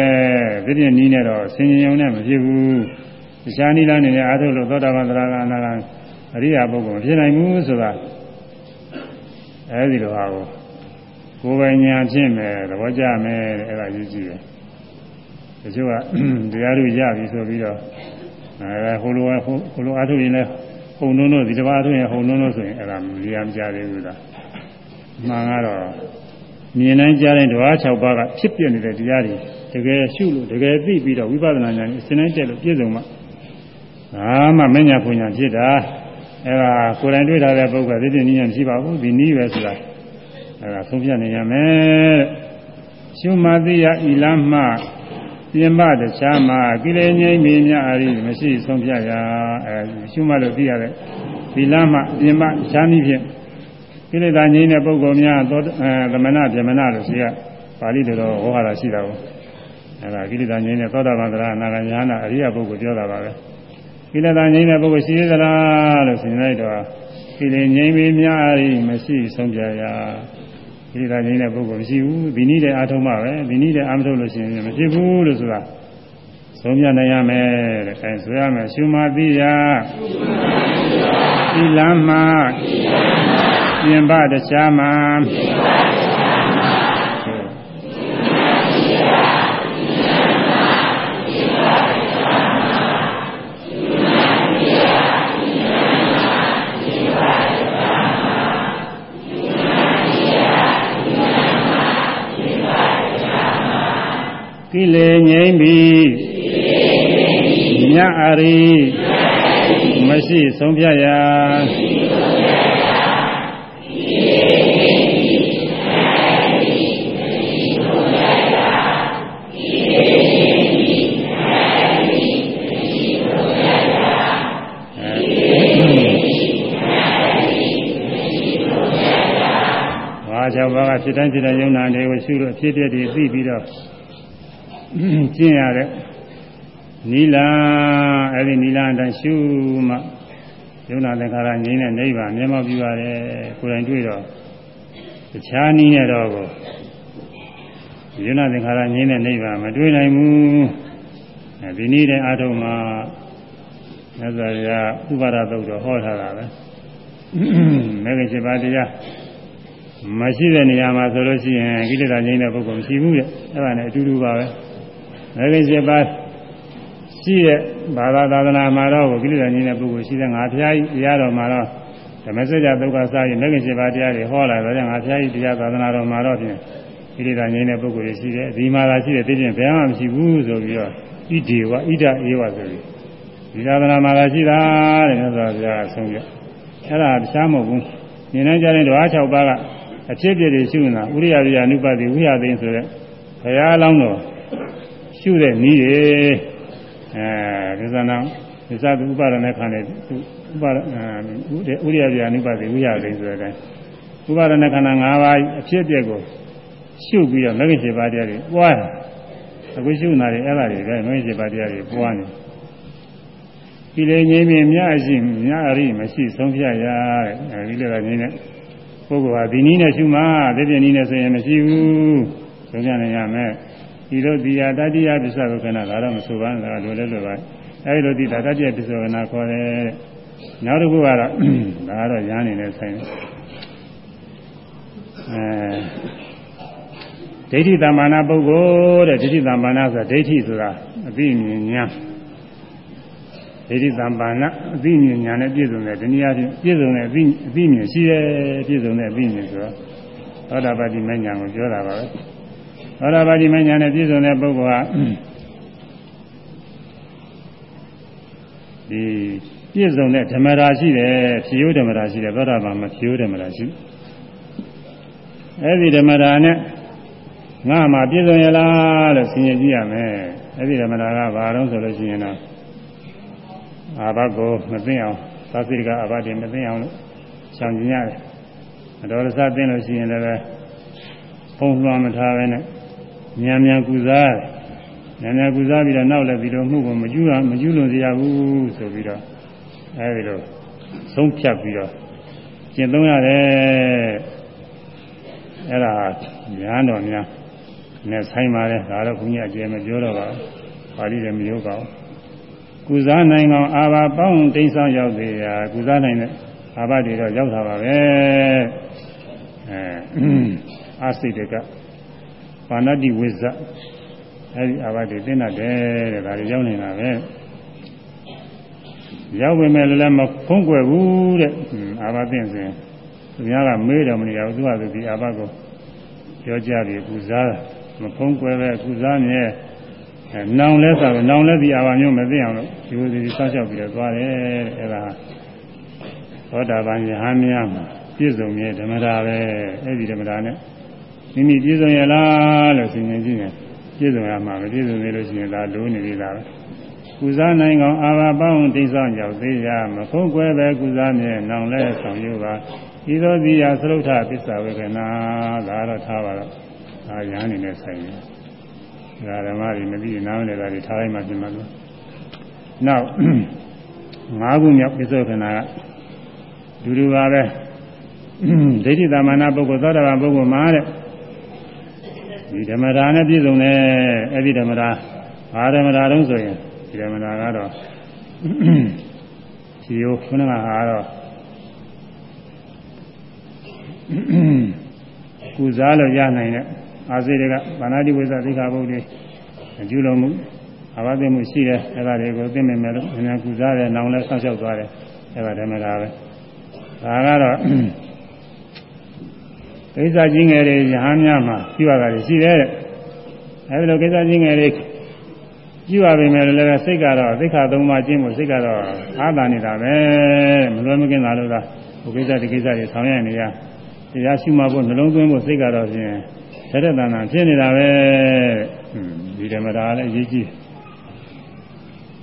ဒီပြင်းနီးနဲ့တော့ဆင်ញင်ုံနဲ့မဖြစ်ဘူးတခြားနည်းလားနေနဲ့အာထုလို့သောတာပန်သရဂါအနာဂါအရိယာပုဂ္ဂိုလ်မဖြစ်နိုင်ဘူးဆိုတာအဲဒီလိုဟာကို ကိုယ်ပိုင်ညာဖြစ်မယ်သဘောကျမယ်တဲ့အဲ့ဒါယူကြည့်တယ်တချို့ကတရားတို့ရပြီဆိုပြီးတော့အဲဟိုလိုဟိုလိုအားထုတ်ရင်လည်းဟုံနှုံးတို့ဒီတစ်ပါးထုတ်ရင်ဟုံနှုံးတို့ဆိုရင်အဲ့ဒါမရမ်းကြသေးဘူးလားမှန်ကတော့မြင်နိုင်ကြတဲ့ဓဝါ6ပါးကဖြစ်ပြနေတဲ့တရားတွေတကယ်ရှုလို့တကယ်သိပြီးတော့ဝိပဿနာဉာဏ်အစဉ်တိုင်းတက်လို့ပြည့်စုံမှအာမမညာပူညာဖြစ်တာအဲ့ဒါကိုယ်တိုင်တွေ့ထားတဲ့ပုဂ္ဂိုလ်သိတဲ့နည်းညာမရှိပါဘူးဒီနည်းပဲဆိုတာ အဲ့ဒါဆုံးဖြတ်နေရမယ်ရှုမှသိရဤလမ်းမှပြင်ပတခြားမှာကိလေငြိမ့်မြညာအရိမရှိဆုံးဖြတ်ရအဲရှုမှလို့သိရတဲ့ဒီလမ်းမှပြင်ပခြားနည်းဖြင့်ကိလေသာငြိမ့်တဲ့ပုဂ္ဂိုလ်များသောအဲသမဏဗြဟ္မဏလို့ရှိရပါဠိတော်ဟောတာရှိတာကိုအဲဒါကိလေသာငြိမ့်တဲ့သောတာပန်သရအနာဂညာနာအရိယပုဂ္ဂိုလ်ပြောတာပါပဲကိလေသာငြိမ့်တဲ့ပုဂ္ဂိုလ်ရှိသေးသလားလို့ဆိုရင်လိုက်တော့ကိလေငြိမ့်မြညာအရိမရှိဆုံးဖြတ်ရ ဒီကငြိမ်းတဲ့ပုဂ္ဂိုလ်မရှိဘူးဒီနည်းတဲ့အာထုံးမှပဲဒီနည်းတဲ့အာမထုံးလို့ရှိရင်မဖြစ်ဘူးလို့ဆိုတာဆုံးပြနိုင်ရမယ်တဲ့အဲဆိုရမယ်ရှုမှသိရသီလမှပြင်ပတရားမှ ကိလေငြိမ့်ပြီးမြတ်အရိမရှိဆုံးဖြတ်ရာဘာကြောင့်ဘာကဖြစ်တိုင်းဖြစ်တိုင်းယုံနာတွေကိုရှုလို့ဖြစ်ဖြစ်တွေသိပြီးတော့ ကျင့်ရတဲ့နီလာအဲ့ဒီနီလာအတိုင်းရှုမှယုံနာသင်္ခါရငြိမ်းတဲ့နိဗ္ဗာန်မျက်မှောက်ပြုရတယ်ကိုယ်တိုင်တွေ့တော့တခြားနည်းနဲ့တော့ကိုယုံနာသင်္ခါရငြိမ်းတဲ့နိဗ္ဗာန်မတွေ့နိုင်ဘူးဒီနည်းတဲ့အာထုံမှာမြတ်စွာဘုရားဥပါဒသုတ်တော်ဟောထားတာပဲမဂ္ဂင်7ပါးတရားမရှိတဲ့နေရာမှာဆိုလို့ရှိရင်ကိလေသာငြိမ်းတဲ့ပုဂ္ဂိုလ်မရှိဘူးတဲ့အဲ့ဒါနဲ့အတူတူပါပဲ မဂ္ဂင်7ပါးရှိတဲ့ဘာသာသာသနာမှာတော့ကိလေသာငြိမ်းတဲ့ပုဂ္ဂိုလ်ရှိတဲ့ငါဖျားကြီးတရားတော်မှာတော့ဓမ္မစကြာဒုက္ခစာရင်မဂ္ဂင်7ပါးတရားတွေဟောလာတော့ငါဖျားကြီးတရားသာသနာတော်မှာတော့ဖြင့်ကိလေသာငြိမ်းတဲ့ပုဂ္ဂိုလ်ရှိတယ်ဒီမှာသာရှိတဲ့သိချင်းဘယ်မှမရှိဘူးဆိုပြီးတော့ဣဒေဝဣဒအေဝဆိုပြီးဒီသာသနာမှာသာရှိတာတဲ့မြတ်စွာဘုရားအဆုံးပြအဲ့ဒါတရားမဟုတ်ဘူးဉာဏ်နဲ့ကြားတဲ့ဓဝါ6ပါးကအဖြစ်အပျက်တွေရှုနေတာဥရိယပြအနုပတိဝိရသိဆိုတဲ့ဘုရားလောင်းတော် ရှုတဲ့နည်းတွေအဲဒီသနာဒီသသူဥပါဒနဲ့ခံတဲ့ဥပါဒဥရိယပြအနုပတိဝိရသိဆိုတဲ့အတိုင်းဥပါဒနဲ့ခန္ဓာ၅ပါးအဖြစ်အပျက်ကိုရှုပြီးတော့မဂ္ဂင်7ပါးတရားတွေပွားတယ်အခုရှုနေတယ်အဲ့ဒါတွေပဲမဂ္ဂင်7ပါးတရားတွေပွားနေဒီလေငြိမ်းမြင်မြအရှိမြအရိမရှိဆုံးဖြတ်ရတဲ့အဲဒီလေကငြိမ်းတဲ့ပုဂ္ဂိုလ်ဟာဒီနည်းနဲ့ရှုမှသိပြနည်းနဲ့ဆိုရင်မရှိဘူးဆုံးဖြတ်နိုင်ရမယ် ဒီလိုဒီယာတတိယပစ္စဝကနာဒါတော့မဆိုပါနဲ့ဒါလိုလဲလိုပါအဲဒီလိုဒီတာတတိယပစ္စဝကနာခေါ်တယ်နောက်တစ်ခုကတော့ဒါကတော့ရဟန်းနေနဲ့ဆိုင်အဲဒိဋ္ဌိတမာနာပုဂ္ဂိုလ်တဲ့ဒိဋ္ဌိတမာနာဆိုတာဒိဋ္ဌိဆိုတာအသိဉာဏ်ဉာဏ်ဒိဋ္ဌိတံပါဏအသိဉာဏ်ဉာဏ်နဲ့ပြည့်စုံတဲ့ဒီနည်းအားဖြင့်ပြည့်စုံတဲ့အသိအသိဉာဏ်ရှိတယ်ပြည့်စုံတဲ့အသိဉာဏ်ဆိုတော့သောတာပတိမဉ္ဇဏ်ကိုပြောတာပါပဲ သောတာပတိမဉ္ဇဏ်နဲ့ပြည့်စုံတဲ့ပုဂ္ဂိုလ်ဟာဒီပြည့်စုံတဲ့ဓမ္မရာရှိတယ်ဖြေယုဓမ္မရာရှိတယ်သောတာပန်မှာဖြေယုဓမ္မရာရှိအဲ့ဒီဓမ္မရာနဲ့ငါမှပြည့်စုံရလားလို့ဆင်ခြင်ကြည့်ရမယ်အဲ့ဒီဓမ္မရာကဘာတော့ဆိုလို့ရှိရင်တော့အာဘကိုမသိအောင်သာသိကအဘတွေမသိအောင်လို့ဆောင်ကျင်ရတယ်အတော်ရစသိလို့ရှိရင်လည်းပုံလွှမ်းမထားပဲနဲ့ မြန်မြန်ကုစားမြန်မြန်ကုစားပြီးတော့နောက်လည်းဒီလိုမှုကိုမကျူးမကျူးလွန်စေရဘူးဆိုပြီးတော့အဲဒီလိုဆုံးဖြတ်ပြီးတော့ကျင့်သုံးရတယ်အဲ့ဒါညာတော်များနဲ့ဆိုင်ပါတယ်ဒါတော့ခွန်ကြီးအကျယ်မပြောတော့ပါဘူးပါဠိလည်းမပြောပါဘူးကုစားနိုင်ကောင်အာဘာပေါင်းတိမ်ဆောင်ရောက်သေးရာကုစားနိုင်တဲ့အာဘာတွေတော့ရောက်တာပါပဲအဲအာစိတ်တက ပါဏတိဝိဇ္ဇအဲဒီအာဘာတွေသိနေတယ်တဲ့ဒါတွေရောက်နေတာပဲရောက်ပေမဲ့လည်းမဖုံးကွယ်ဘူးတဲ့အာဘာသိစဉ်သူများကမေးတယ်မနေရဘူးသူကသူဒီအာဘာကိုပြောကြပြီကုစားမဖုံးကွယ်ပဲကုစားမြဲနောင်လဲဆိုတော့နောင်လဲဒီအာဘာမျိုးမသိအောင်လို့ဒီလိုဒီဆောက်ရှောက်ပြီးတော့သွားတယ်အဲ့ဒါသောတာပန်ယဟန်များမှာပြည့်စုံရဲ့ဓမ္မတာပဲအဲ့ဒီဓမ္မတာနဲ့ မိမိပြည့်စုံရလားလို့စဉ်းကျင်ကြည့်ရင်ပြည့်စုံရမှာမပြည့်စုံသေးလို့ရှိရင်ဒါလိုနေသေးတာပဲကုစားနိုင်ကောင်အာဘာပေါင်းတိတ်ဆောင်ကြောက်သေးရမဖုံးကွယ်ပဲကုစားမြဲနောင်လဲဆောင်ယူပါဤသောတိယသရုတ်ထပစ္စဝေကနာဒါတော့ထားပါတော့ဒါရဟန်းနေနဲ့ဆိုင်တယ်ဒါဓမ္မတွေမပြီးနားမလည်တာတွေထားလိုက်မှပြင်မှာလို့နောက်၅ခုမြောက်ပစ္စုပန်ကဒူဒူပါပဲဒိဋ္ဌိသမဏပုဂ္ဂိုလ်သောတာပန်ပုဂ္ဂိုလ်မှာတဲ့ ဒီဓမ္မရာနဲ့ပြည့်စုံတယ်အဲ့ဒီဓမ္မရာဘာဓမ္မတာတုံးဆိုရင်ဒီဓမ္မတာကတော့ခြေရိုးခုနကဟာတော့ကုစားလို့ရနိုင်တဲ့အာစေတွေကဗန္နာတိဝိသသိက္ခာပုဒ်တွေအကျူလုံးမှုအဘသိမှုရှိတယ်အဲ့ဒါတွေကိုသိမြင်မယ်လို့အများကုစားတယ်နောင်လဲဆောက်ရှောက်သွားတယ်အဲ့ဒါဓမ္မတာပဲဒါကတော့ ကိစ္စကြီးငယ်တွေရဟန်းများမှာပြုရတာရှိတယ်တဲ့အဲဒီလိုကိစ္စကြီးငယ်တွေပြုရပေမဲ့လည်းစိတ်ကတော့သိက္ခာသုံးပါးကျင့်ဖို့စိတ်ကတော့အာသာနေတာပဲမလွယ်မကင်းတာလို့လားဟိုကိစ္စဒီကိစ္စတွေဆောင်ရနေရတရားရှိမှဖို့နှလုံးသွင်းဖို့စိတ်ကတော့ဖြင့်ဆက်တဲ့တဏ္ဍာဖြစ်နေတာပဲဒီဓမ္မတာလည်းအရေးကြီး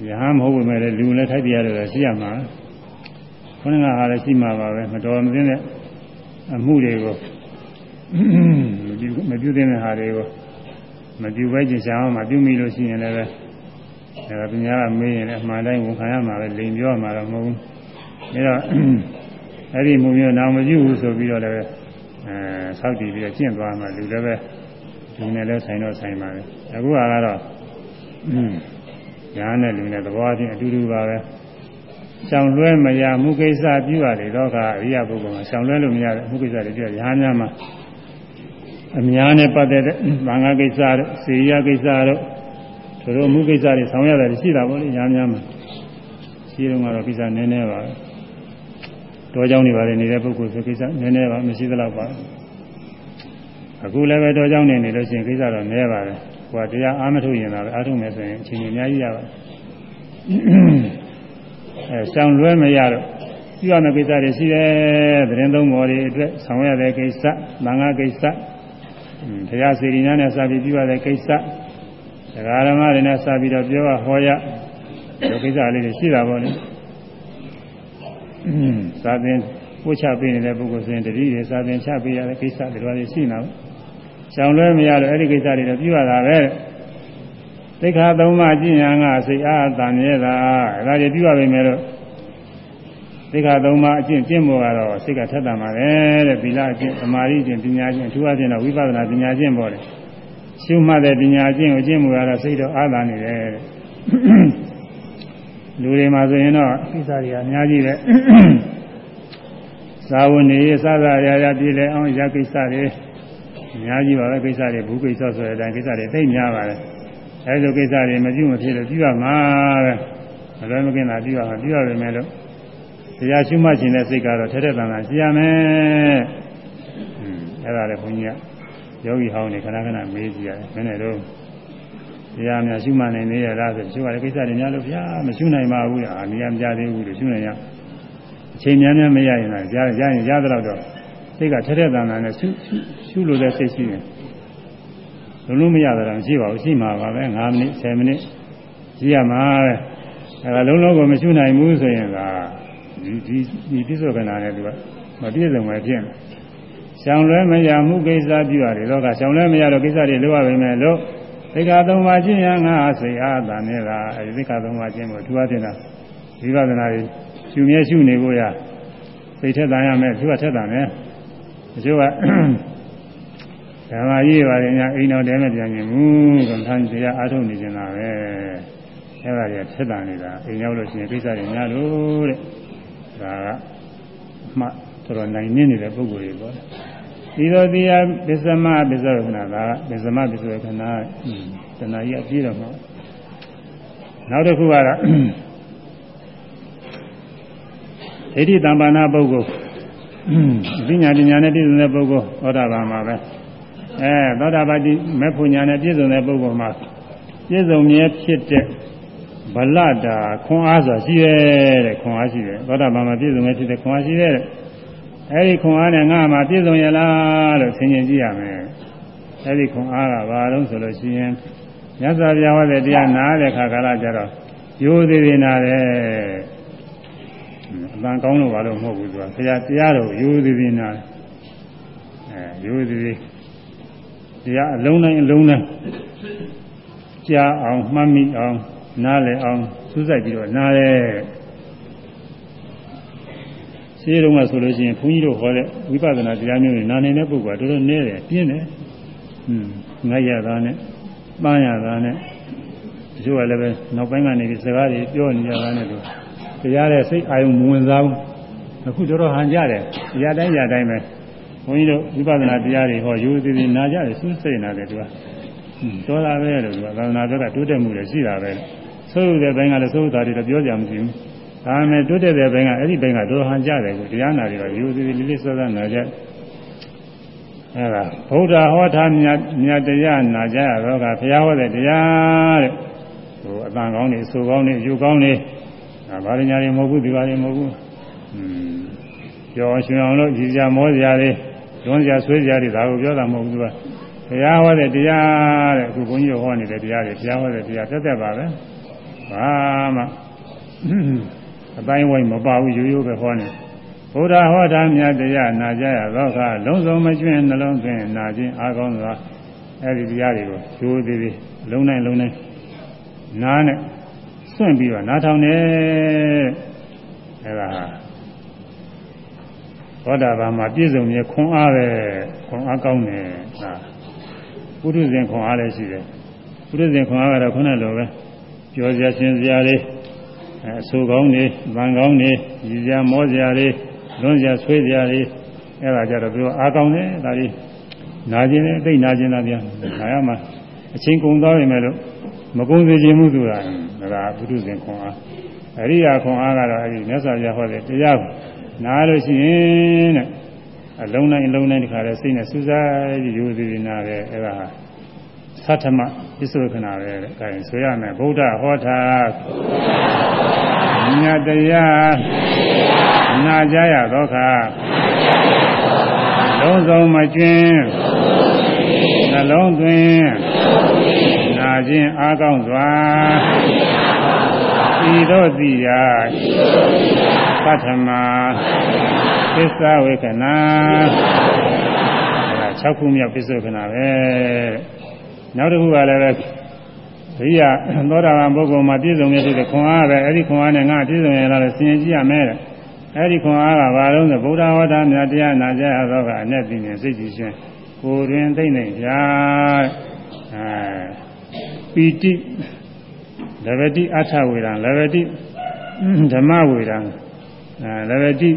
ရဟန်းမဟုတ်ပေမဲ့လူလည်းထိုက်ပြရတယ်ရှိရမှာခொနကဟာလည်းရှိမှာပါပဲမတော်မသိတဲ့အမှုတွေကို မပြုတဲ့ဟာတွေကိုမပြုပဲကြင်ရှားမှပြုမိလို့ရှိရင်လည်းအဲဒါပညာကမေးရင်လည်းအမှန်တိုင်းဝန်ခံရမှာပဲလိန်ပြောမှာတော့မဟုတ်ဘူးဒါတော့အဲ့ဒီမူမျိုးနာမပြုဘူးဆိုပြီးတော့လည်းအဲဆောက်တည်ပြီးတော့ကျင့်သွားမှလူလည်းပဲလူနဲ့လည်းဆိုင်တော့ဆိုင်ပါပဲအခုကတော့ညာနဲ့လူနဲ့သဘောချင်းအတူတူပါပဲရှောင်လွဲမရမှုကိစ္စပြုရတယ်တော့ကအရိယပုဂ္ဂိုလ်မှာရှောင်လွဲလို့မရတဲ့မှုကိစ္စတွေပြရဟန်းများမှာ အများနဲ့ပတ်သက်တဲ့ဘာငါကိစ္စတို့စေရကိစ္စတို့တို့တို့မှုကိစ္စတွေဆောင်ရတယ်ရှိတာပေါ့လေညာများမှာရှိတော့ကတော့ကိစ္စနည်းနည်းပါပဲတော်ကြောင်းနေပါလေနေတဲ့ပုဂ္ဂိုလ်ဆိုကိစ္စနည်းနည်းပါမရှိသလောက်ပါအခုလည်းပဲတော်ကြောင်းနေနေလို့ရှိရင်ကိစ္စတော့နည်းပါတယ်ဟိုကတရားအားမထုတ်ရင်လည်းအားထုတ်မယ်ဆိုရင်အချိန်ကြီးအများကြီးရပါတယ်အဲဆောင်းလွဲမရတော့ပြုရမယ့်ကိစ္စတွေရှိတယ်သတင်းသုံးပေါ်တွေအတွက်ဆောင်ရတဲ့ကိစ္စသံဃာကိစ္စ တရားစီရင်များနဲ့စပြီးပြုရတဲ့ကိစ္စတရားဓမ္မတွေနဲ့စပြီးတော့ပြောရဟောရဒီကိစ္စလေးတွေရှိတာပေါ့လေသာသင်ပို့ချပေးနေတဲ့ပုဂ္ဂိုလ်ဆိုရင်တတိတွေသာသင်ချပေးရတဲ့ကိစ္စတွေတော့ရှိနေတာ။ရှောင်လွဲမရလို့အဲ့ဒီကိစ္စတွေတော့ပြုရတာပဲ။သိက္ခာသုံးပါးကျင့်ရန်ကစိတ်အားတန်ရတာအဲ့ဒါတွေပြုရပါမယ်လို့ သိက္ခာသုံးပါးအကျင့်ကျင့်ဖို့ကတော့စိတ်ကထက်သန်ပါလေတဲ့သီလအကျင့်သမာဓိအကျင့်ပညာကျင့်အထူးအကျင့်တော့ဝိပဿနာပညာကျင့်ပေါ့လေရှုမှတ်တဲ့ပညာကျင့်ကိုကျင့်မှုကတော့စိတ်တော့အားသာနေတယ်တဲ့လူတွေမှာဆိုရင်တော့ကိစ္စတွေအများကြီးပဲသာဝနေရစသာရာရာပြည်လဲအောင်ရကိစ္စတွေအများကြီးပါပဲကိစ္စတွေဘူးကိစ္စဆိုတဲ့အတိုင်းကိစ္စတွေသိများပါတယ်အဲဒီလိုကိစ္စတွေမပြုမဖြစ်လို့ပြုရမှာပဲမလွယ်မကင်းတာပြုရမှာပြုရပါမယ်လို့ တရားရှုမှတ်ခြင်းတဲ့စိတ်ကတော့ထဲထဲတန်တန်ရှိရမယ်။အဲ့ဒါလည်းဘုန်းကြီးကယောဂီဟောင်းနေခဏခဏမေးကြည့်ရတယ်။မင်းနဲ့တော့တရားများရှုမှတ်နိုင်နေရလားဆိုရှုရတဲ့ကိစ္စတွေများလို့ဗျာမရှုနိုင်ပါဘူး။အာနေရာမကြသေးဘူးလို့ရှုနိုင်ရ။အချိန်များများမရရင်လည်းကြားရရင်ရသလောက်တော့စိတ်ကထဲထဲတန်တန်နဲ့ရှုရှုလို့တဲ့စိတ်ရှိရင်လုံးလုံးမရတာမရှိပါဘူးရှိမှာပါပဲ9မိနစ်10မိနစ်ရှိရမှာပဲအဲဒါလုံးလုံးကိုမရှုနိုင်ဘူးဆိုရင်က ဒီဒီဒီပြစ္ဆုတ်ကနာနဲ့သူကမပြည့်စုံပဲဖြစ်နေရှောင်လွဲမရမှုကိစ္စပြုရတယ်တော့ကရှောင်လွဲမရတော့ကိစ္စတွေလုပ်ရပါမယ်လို့သိက္ခာသုံးပါးကျင့်ရငါစိတ်အားသာနေတာအဲဒီသိက္ခာသုံးပါးကျင့်ဖို့သူအတင်တာဝိပဿနာတွေရှုမြဲရှုနေဖို့ရစိတ်ထက်တန်ရမယ်သူကထက်တန်တယ်တချို့ကဓမ္မကြီးပါတယ်ညာအိမ်တော်တဲမဲ့ပြန်ရင်ဘူးကံထမ်းတရားအားထုတ်နေကြတာပဲအဲ့ဒါကြီးထက်တန်နေတာအိမ်ရောက်လို့ရှိရင်ကိစ္စတွေများလို့တဲ့ ဒါကမှတော်တော်နိုင်နေနေတဲ့ပုဂ္ဂိုလ်တွေပေါ့ဒီလိုတရားပစ္စမပစ္စဝေခဏဒါကပစ္စမပစ္စဝေခဏတဏှာကြီးအပြည့်တော့မှာနောက်တစ်ခုကတော့ဒိဋ္ဌိတမ္ပါဏပုဂ္ဂိုလ်ပညာပညာနဲ့ပြည့်စုံတဲ့ပုဂ္ဂိုလ်သောတာပန်မှာပဲအဲသောတာပတိမေဖို့ညာနဲ့ပြည့်စုံတဲ့ပုဂ္ဂိုလ်မှာပြည့်စုံမြဲဖြစ်တဲ့ ဗလတာခွန်အားဆိုရှိရဲ့တဲ့ခွန်အားရှိတယ်သောတာပန်မှာပြည့်စုံနေဖြစ်တဲ့ခွန်အားရှိတဲ့အဲဒီခွန်အားနဲ့ငါမှပြည့်စုံရလားလို့ဆင်ခြင်ကြည့်ရမယ်အဲဒီခွန်အားကဘာလို့ဆိုလို့ရှိရင်မြတ်စွာဘုရားဟောတဲ့တရားနားတဲ့ခါကာလကျတော့ရိုးသေးသေးနာတယ်အတန်ကောင်းလို့ဘာလို့မဟုတ်ဘူးသူကဆရာတရားတော်ရိုးသေးသေးနာအဲရိုးသေးသေးတရားအလုံးတိုင်းအလုံးတိုင်းကြားအောင်မှတ်မိအောင် နားလည်အောင်စူးစိုက်ပြီးတော့နားရဲရှိတုန်းကဆိုလို့ရှိရင်ဘုန်းကြီးတို့ဟောတဲ့ဝိပဿနာတရားမျိုးတွေနားနေတဲ့ပုဂ္ဂိုလ်ကတော်တော်နည်းတယ်ပြင်းတယ်ဟွန်းငတ်ရတာနဲ့ပန်းရတာနဲ့ဒချို့ကလည်းပဲနောက်ပိုင်းကနေပြီးစကားတွေပြောနေကြတာနဲ့သူတရားတဲ့စိတ်အာယုံမဝင်စားဘူးအခုတော်တော်ဟန်ကြတယ်ရတိုင်းရတိုင်းပဲဘုန်းကြီးတို့ဝိပဿနာတရားတွေဟောရိုးသေးသေးနာကြတယ်စူးစိတ်နာတယ်သူကတော်တာပဲလို့သူကသာသနာ့ဘက်ကတိုးတက်မှုတွေရှိတာပဲ ဆိုးတဲ့ဘင်းကလည်းသိုးတာတွေတော့ပြောကြမရှိဘူးဒါပေမဲ့တိုးတက်တဲ့ဘင်းကအဲ့ဒီဘင်းကတော်ဟန်ကြတယ်ကိုတရားနာတွေတော့ရိုးသေးသေးလေးလေးစောစောနာကြအဲ့ဒါဗုဒ္ဓဟောထားမြတ်မြတ်တရားနာကြရတော့ကဘုရားဟောတဲ့တရားတဲ့ဟိုအတန်ကောင်းနေအဆိုကောင်းနေအယူကောင်းနေဒါဘာညာတွေမဟုတ်ဘူးဒီပါတွေမဟုတ်ဘူးอืมကြောရှင်အောင်လို့ကြည်ကြမောစရာတွေတွန်းစရာဆွေးစရာတွေဒါကိုပြောတာမဟုတ်ဘူးသူကဘုရားဟောတဲ့တရားတဲ့အခုဘုန်းကြီးဟောနေတဲ့တရားတွေဘုရားဟောတဲ့တရားတက်တက်ပါပဲ ဘာမှအတိုင်းဝိုင်းမပါဘူးရိုးရိုးပဲဟောနေဘုရားဟောတာမြတ်တရားနာကြရတော့ကလုံးစုံမကျွင်းနှလုံးသွင်းနာခြင်းအားကောင်းစွာအဲ့ဒီတရားတွေကိုရိုးသေးသေးလုံးနိုင်လုံးနိုင်နားနဲ့စွန့်ပြီးတော့နားထောင်နေအဲ့ဒါသောတာပန်မှာပြည့်စုံမြေခွန်အားပဲခွန်အားကောင်းတယ်ဟာပုထုဇဉ်ခွန်အားလည်းရှိတယ်ပုထုဇဉ်ခွန်အားကတော့ခုနလိုပဲ ကြောစရာရှင်းစရာလေးအဲအဆူကောင်းနေဗန်ကောင်းနေရည်စရာမောစရာလေးလွန်စရာဆွေးစရာလေးအဲ့ဒါကြတော့ပြောအားကောင်းတယ်ဒါလေးနာကျင်တယ်သိနာကျင်တာပြန်နာရမှာအချင်းကုန်သွားပြီမဲ့လို့မကုန်စေခြင်းမှုဆိုတာဒါကပုထုဇဉ်ခွန်အားအရိယာခွန်အားကတော့အဲဒီမြတ်စွာဘုရားဟောတဲ့တရားကိုနားလို့ရှိရင်တဲ့အလုံးတိုင်းအလုံးတိုင်းတခါလဲစိတ်နဲ့စူးစိုက်ပြီးယူသေးနာတယ်အဲ့ဒါ သတ္ထမပစ္စုခဏပဲတဲ့အဲဒါဆိုရမယ်ဗုဒ္ဓဟောတာမြတ်တရားနာကြရသောခါလုံးစုံမကျွင်းနှလုံးသွင်းနာခြင်းအားကောင်းစွာဤသို့သိရာပထမသစ္စာဝေကနာအဲ6ခုမြောက်ပစ္စုခနာပဲ နောက်တစ်ခုကလည်းပဲဒိယသောတာပန်ပုဂ္ဂိုလ်မှာပြည့်စုံရဲ့တဲ့ခွန်အားပဲအဲ့ဒီခွန်အားနဲ့ငါပြည့်စုံရလားဆင်ကြည့်ရမယ်တဲ့အဲ့ဒီခွန်အားကဘာလို့လဲဗုဒ္ဓဟောတာမြတ်တရားနာကြရတော့ကအ내သိနေစိတ်ကြည်ရှင်ကိုယ်တွင်သိနေကြအဲပီတိလဗတိအထဝေဒံလဗတိဓမ္မဝေဒံအဲလဗတိ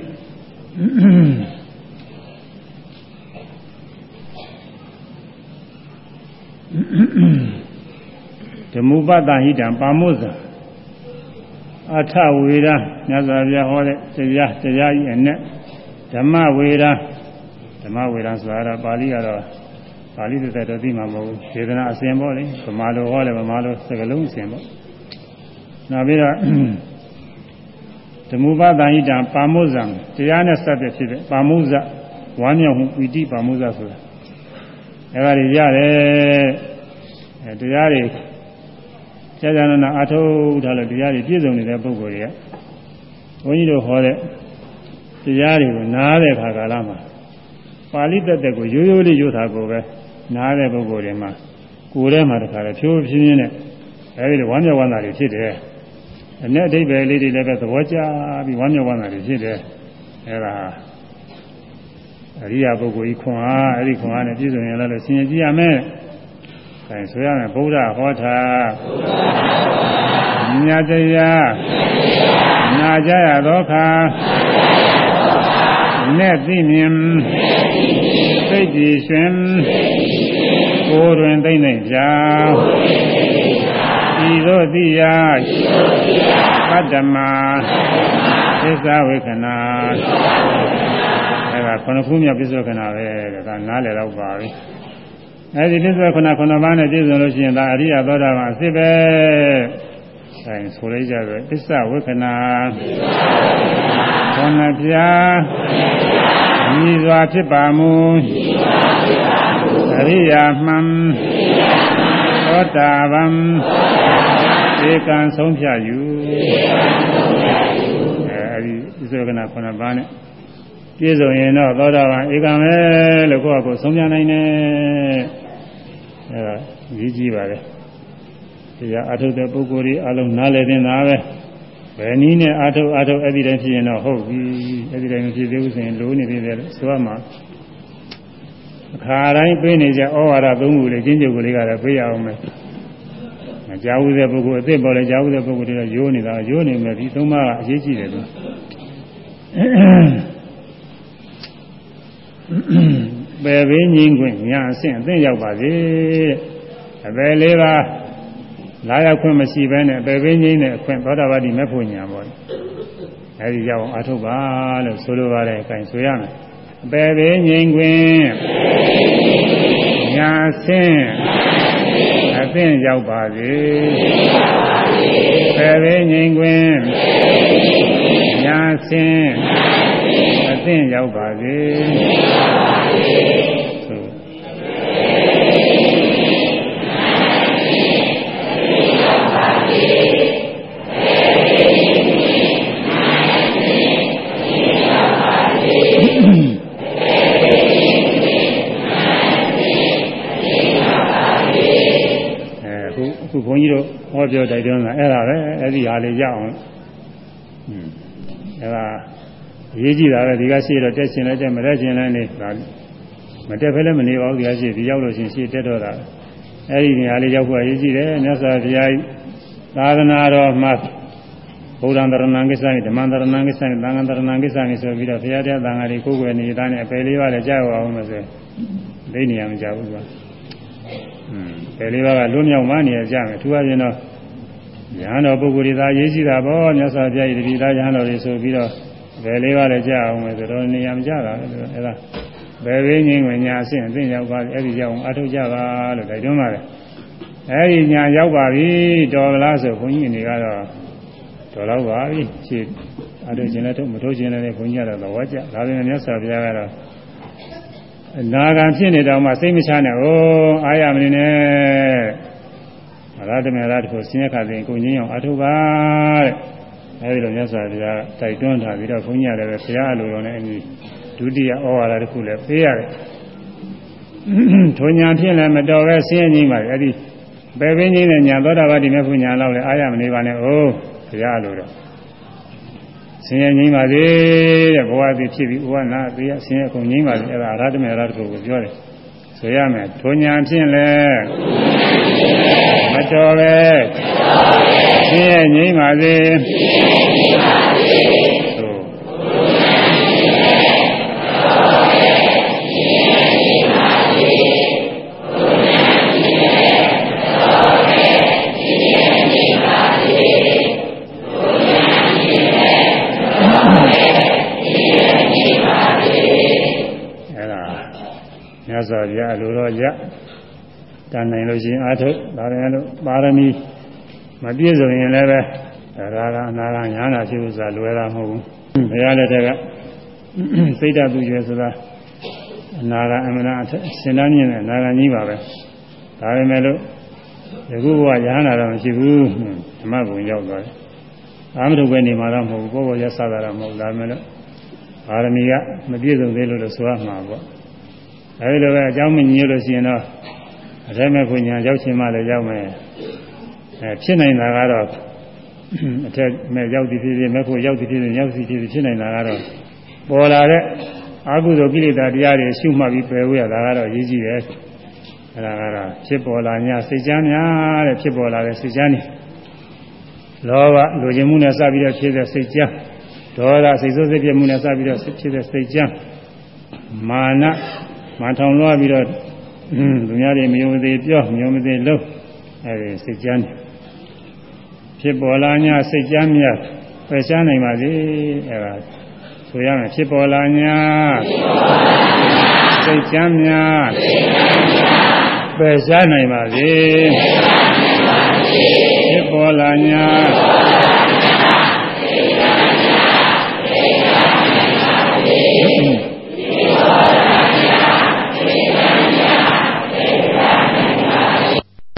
ဓမ္မပတ္တဟိတံပါမုဇ္ဇအထဝေဒမြတ်စွာဘုရားဟောတဲ့တရားတရားကြီးအနဲ့ဓမ္မဝေဒဓမ္မဝေဒဆိုတာတော့ပါဠိကတော့ပါဠိသက်တော့သိမှာမဟုတ်ဘူးခြေဒနာအစဉ်ပေါ့လေဗမာလိုဟောတယ်ဗမာလိုစကလုံးအစဉ်ပေါ့နောက်ပြီးတော့ဓမ္မပတ္တဟိတံပါမုဇ္ဇံတရားနဲ့ဆက်တဲ့ဖြစ်တဲ့ပါမုဇ္ဇဝါမြောက်မှုပီတိပါမုဇ္ဇဆိုတာ အဲဒါတွေရတယ်အဲတရားတွေကြာကြာနာနာအထုတ်ထားလို့တရားတွေပြည့်စုံနေတဲ့ပုဂ္ဂိုလ်တွေကဘုန်းကြီးတို့ဟောတဲ့တရားတွေကိုနားတဲ့ခါကာလမှာပါဠိတက်တဲ့ကိုရိုးရိုးလေးရိုးတာကိုပဲနားတဲ့ပုဂ္ဂိုလ်တွေမှာကိုယ်ထဲမှာတခါလေဖြိုးဖြင်းဖြင်းနဲ့အဲဒီလိုဝမ်းမြောက်ဝမ်းသာတွေဖြစ်တယ်အ내အဓိပ္ပာယ်လေးတွေလည်းပဲသဘောကျပြီးဝမ်းမြောက်ဝမ်းသာတွေဖြစ်တယ်အဲဒါ အရိယာပုဂ္ဂိုလ်ကြီးခွန်အားအဲ့ဒီခွန်အားနဲ့ပြည့်စုံရင်လည်းဆင်ញကြည့်ရမယ်။အဲဆိုရမယ်ဗုဒ္ဓဟောတာမြတ်တရားနာကြရသောခါနဲ့သိမြင်စိတ်ကြည်ရှင်ကိုယ်တွင်သိမ့်နိုင်ကြဤ သို့သိရာပတ္တမသစ္စာဝေခနာအဲဒါခုနှစ်ခုမြောက်ပြစ္ဆုခနာပဲတဲ့ဒါနားလည်တော့ပါပြီအဲဒီပြစ္ဆုခနာခုနှစ်ပါးနဲ့ပြည့်စုံလို့ရှိရင်ဒါအရိယသောတာပန်အစစ်ပဲအဲဆိုလိုက်ကြဆိုပစ္စဝေခနာခုနှစ်ပြားညီစွာဖြစ်ပါမူအရိယာမှန်သောတာပန် ဧကံဆုံးဖြတ်ယူအဲဒီပြစ္ဆုခနာခုနှစ်ပါးနဲ့ပြည့်စုံရင်တော့သောတာပန်ဧကံပဲလို့ကိုယ့်အကိုဆုံးဖြတ်နိုင်တယ်အဲဒါကြီးကြီးပါလေတရားအထုတဲ့ပုဂ္ဂိုလ်တွေအလုံးနားလည်နေတာပဲဘယ်နည်းနဲ့အထုအထုအဲ့ဒီတိုင်းဖြစ်ရင်တော့ဟုတ်ပြီအဲ့ဒီတိုင်းမဖြစ်သေးဘူးဆိုရင်လိုနေသေးတယ်ဆိုရမှာအခါတိုင်းပေးနေကြဩဝါဒသုံးခုလေးကျင့်ကြံကိုလေးကတော့ပေးရအောင်မယ် အဲကြာဦးတဲ့ပုဂ္ဂိုလ်အစ်စ်ပေါ်လဲကြာဦးတဲ့ပုဂ္ဂိုလ်တွေကရိုးနေတာရိုးနေမယ်ဒီသုံးပါးကအရေးကြီးတယ်သူပယ်ပင်းငင်းခွင့်ညာအဆင့်အသိရောက်ပါစေအပယ်လေးပါလာရောက်ခွင့်မရှိဘဲနဲ့ပယ်ပင်းငင်းတဲ့အခွင့်သောတာပတိမဲ့ဖို့ညာပေါ့အဲဒီရောက်အောင်အထုတ်ပါလို့ဆိုလိုပါတယ်အဲဆိုရမယ်အပယ်ပင်းငင်းခွင့်ညာအဆင့် အသင့်ရောက်ပါစေပယ်ပင်းငင်းခွင့်ညာအဆင့်အသင့်ရောက်ပါစေဘုန်းကြီးတို့ ဟောပြောတိုက်တွန်းတာအဲ့ဒါပဲအဲ့ဒီဟာလေးရအောင်อืมအဲ့ဒါအရေးကြီးတာပဲဒီကရှိတော့တက်ရှင်လည်းတက်မတက်ရှင်လည်းနေဒါမတက်ဖဲလည်းမနေပါဘူးဒီကရှိဒီရောက်လို့ရှင်ရှိတက်တော့တာအဲ့ဒီနေရာလေးရောက်ဖို့အရေးကြီးတယ်မြတ်စွာဘုရားသာသနာတော်မှာဘုရားတရဏံကိစ္စနဲ့ဓမ္မတရဏံကိစ္စနဲ့သံဃာတရဏံကိစ္စနဲ့ဆိုပြီးတော့ဘုရားတရားသံဃာတွေကိုယ်ွယ်နေတာနဲ့အပယ်လေးပါးလည်းကြားရအောင်လို့ဆိုသိနေရမကြဘူးကွာပယ်လေးပါးကလွတ်မြောက်မှနေရကြမယ်သူအပြင်တော့ ရဟန်းတော်ပုဂ္ဂိုလ်တွေသာရေးကြည့်တာပေါ့မြတ်စွာဘုရားဤတတိသားရဟန်းတော်တွေဆိုပြီးတော့ပယ်လေးပါးလည်းကြားအောင်မယ်ဆိုတော့နေရာမကြတာအဲဒါဘယ်ရင်းငင်းဝင်ညာအဆင့်အသိရောက်ပါအဲ့ဒီရောက်အောင်အထုတ်ကြပါလို့တိုက်တွန်းပါတယ်အဲ့ဒီညာရောက်ပါပြီတော်လားဆိုဘုန်းကြီးတွေကတော့တော်တော့ပါပြီခြေအထုတ်ခြင်းလည်းထုတ်မထုတ်ခြင်းလည်းဘုန်းကြီးကတော့သဘောကျဒါပေမဲ့မြတ်စွာဘုရားကတော့နာဂံဖြစ်နေတော့မှစိတ်မချနဲ့ဩအားရမနေနဲ့အ ရဟတမေရတကိုဆင်းရဲခါစဉ်ကိုငင်းအောင်အထုပါတဲ့အဲဒီလိုမြတ်စွာဘုရားတိုက်တွန်းထားပြီးတော့ဘုန်းကြီးရတယ်ပဲဘုရားအလိုတော်နဲ့အညီဒုတိယဩဝါဒတစ်ခုလည်းပေးရတယ်ထိုညာဖြစ်လည်းမတော်ပဲဆင်းရဲကြီးပါလေအဲဒီဘယ်ပင်ကြီးနဲ့ညာသောတာပတိမေဖို့ညာလောက်လည်းအားရမနေပါနဲ့ဩဘုရားအလိုတော်ဆင်းရဲငြိမ်းပါစေတဲ့ဘဝသည်ဖြစ်ပြီးဘဝနာသေးဆင်းရဲကုန်ငြိမ်းပါစေအဲ့ဒါအရဟတမေအရဟတကိုပြောတယ် ဆိုရမယ်ထိုညာဖြင့်လဲမတော်ပဲဆင်းရဲငြိမ်းပါစေစွာဘုရားအလိုတော်ရတန်နိုင် လို့ရှိရင်အာထုဒါလည်းလို့ပါရမီမပြည့်စုံရင်လည်းပဲဒါကအနာဂညာနာဖြစ်ဥစ္စာလွယ်တာမဟုတ်ဘူးဘုရားလက်ထက်ကစိတ်ဓာတ်သူရွယ်ဆိုတာအနာဂအမနာရှင်တန်းမြင့်တဲ့အနာဂကြီးပါပဲဒါပေမဲ့လို့ယခုဘဝရဟနာတော့မရှိဘူးဓမ္မဘုံရောက်သွားတယ်အာမထုပဲနေမှာတော့မဟုတ်ဘူးဘောဘောရဆတာတော့မဟုတ်ဒါပေမဲ့လို့ပါရမီကမပြည့်စုံသေးလို့လို့ဆိုရမှာပေါ့အဲဒီလိုပဲအကြောင်းမညို့လို့ရှိရင်တော့ အထက်မဲ့ခွညာရောက်ချင်းမှလည်းရောက်မယ်အဲဖြစ်နိုင်တာကတော့အထက်မဲ့ရောက်သည်ဖြစ်ဖြစ်မဲ့ဖို့ရောက်သည်ဖြစ်ဖြစ်ရောက်သည်ဖြစ်ဖြစ်ဖြစ်နိုင်တာကတော့ပေါ်လာတဲ့အကုသိုလ်ကိလေသာတရားတွေရှုမှတ်ပြီးပယ်ဝရတာကတော့ရည်ကြည့်တယ်အဲဒါကတော့ဖြစ်ပေါ်လာ냐စိတ်ချမ်းများတဲ့ဖြစ်ပေါ်လာတဲ့စိတ်ချမ်းနေလောဘလူကျင်မှုနဲ့စပြီးတော့ဖြစ်တဲ့စိတ်ချမ်းဒေါသစိတ်ဆိုးစိတ်ပြမှုနဲ့စပြီးတော့ဖြစ်တဲ့စိတ်ချမ်းမာနမထောင်လွှားပြီးတော့ သူများတွေမယုံသေးပြောမယုံသေးလို့အဲဒီစိတ်ကြမ်းဖြစ်ပေါ်လာ냐စိတ်ကြမ်းမြတ်ပယ်ရှားနိုင်ပါစေအဲဒါဆိုရမယ်ဖြစ်ပေါ်လာ냐စိတ်ကြမ်းမြတ်ပယ်ရှားနိုင်ပါစေဖြစ်ပေါ်လာ냐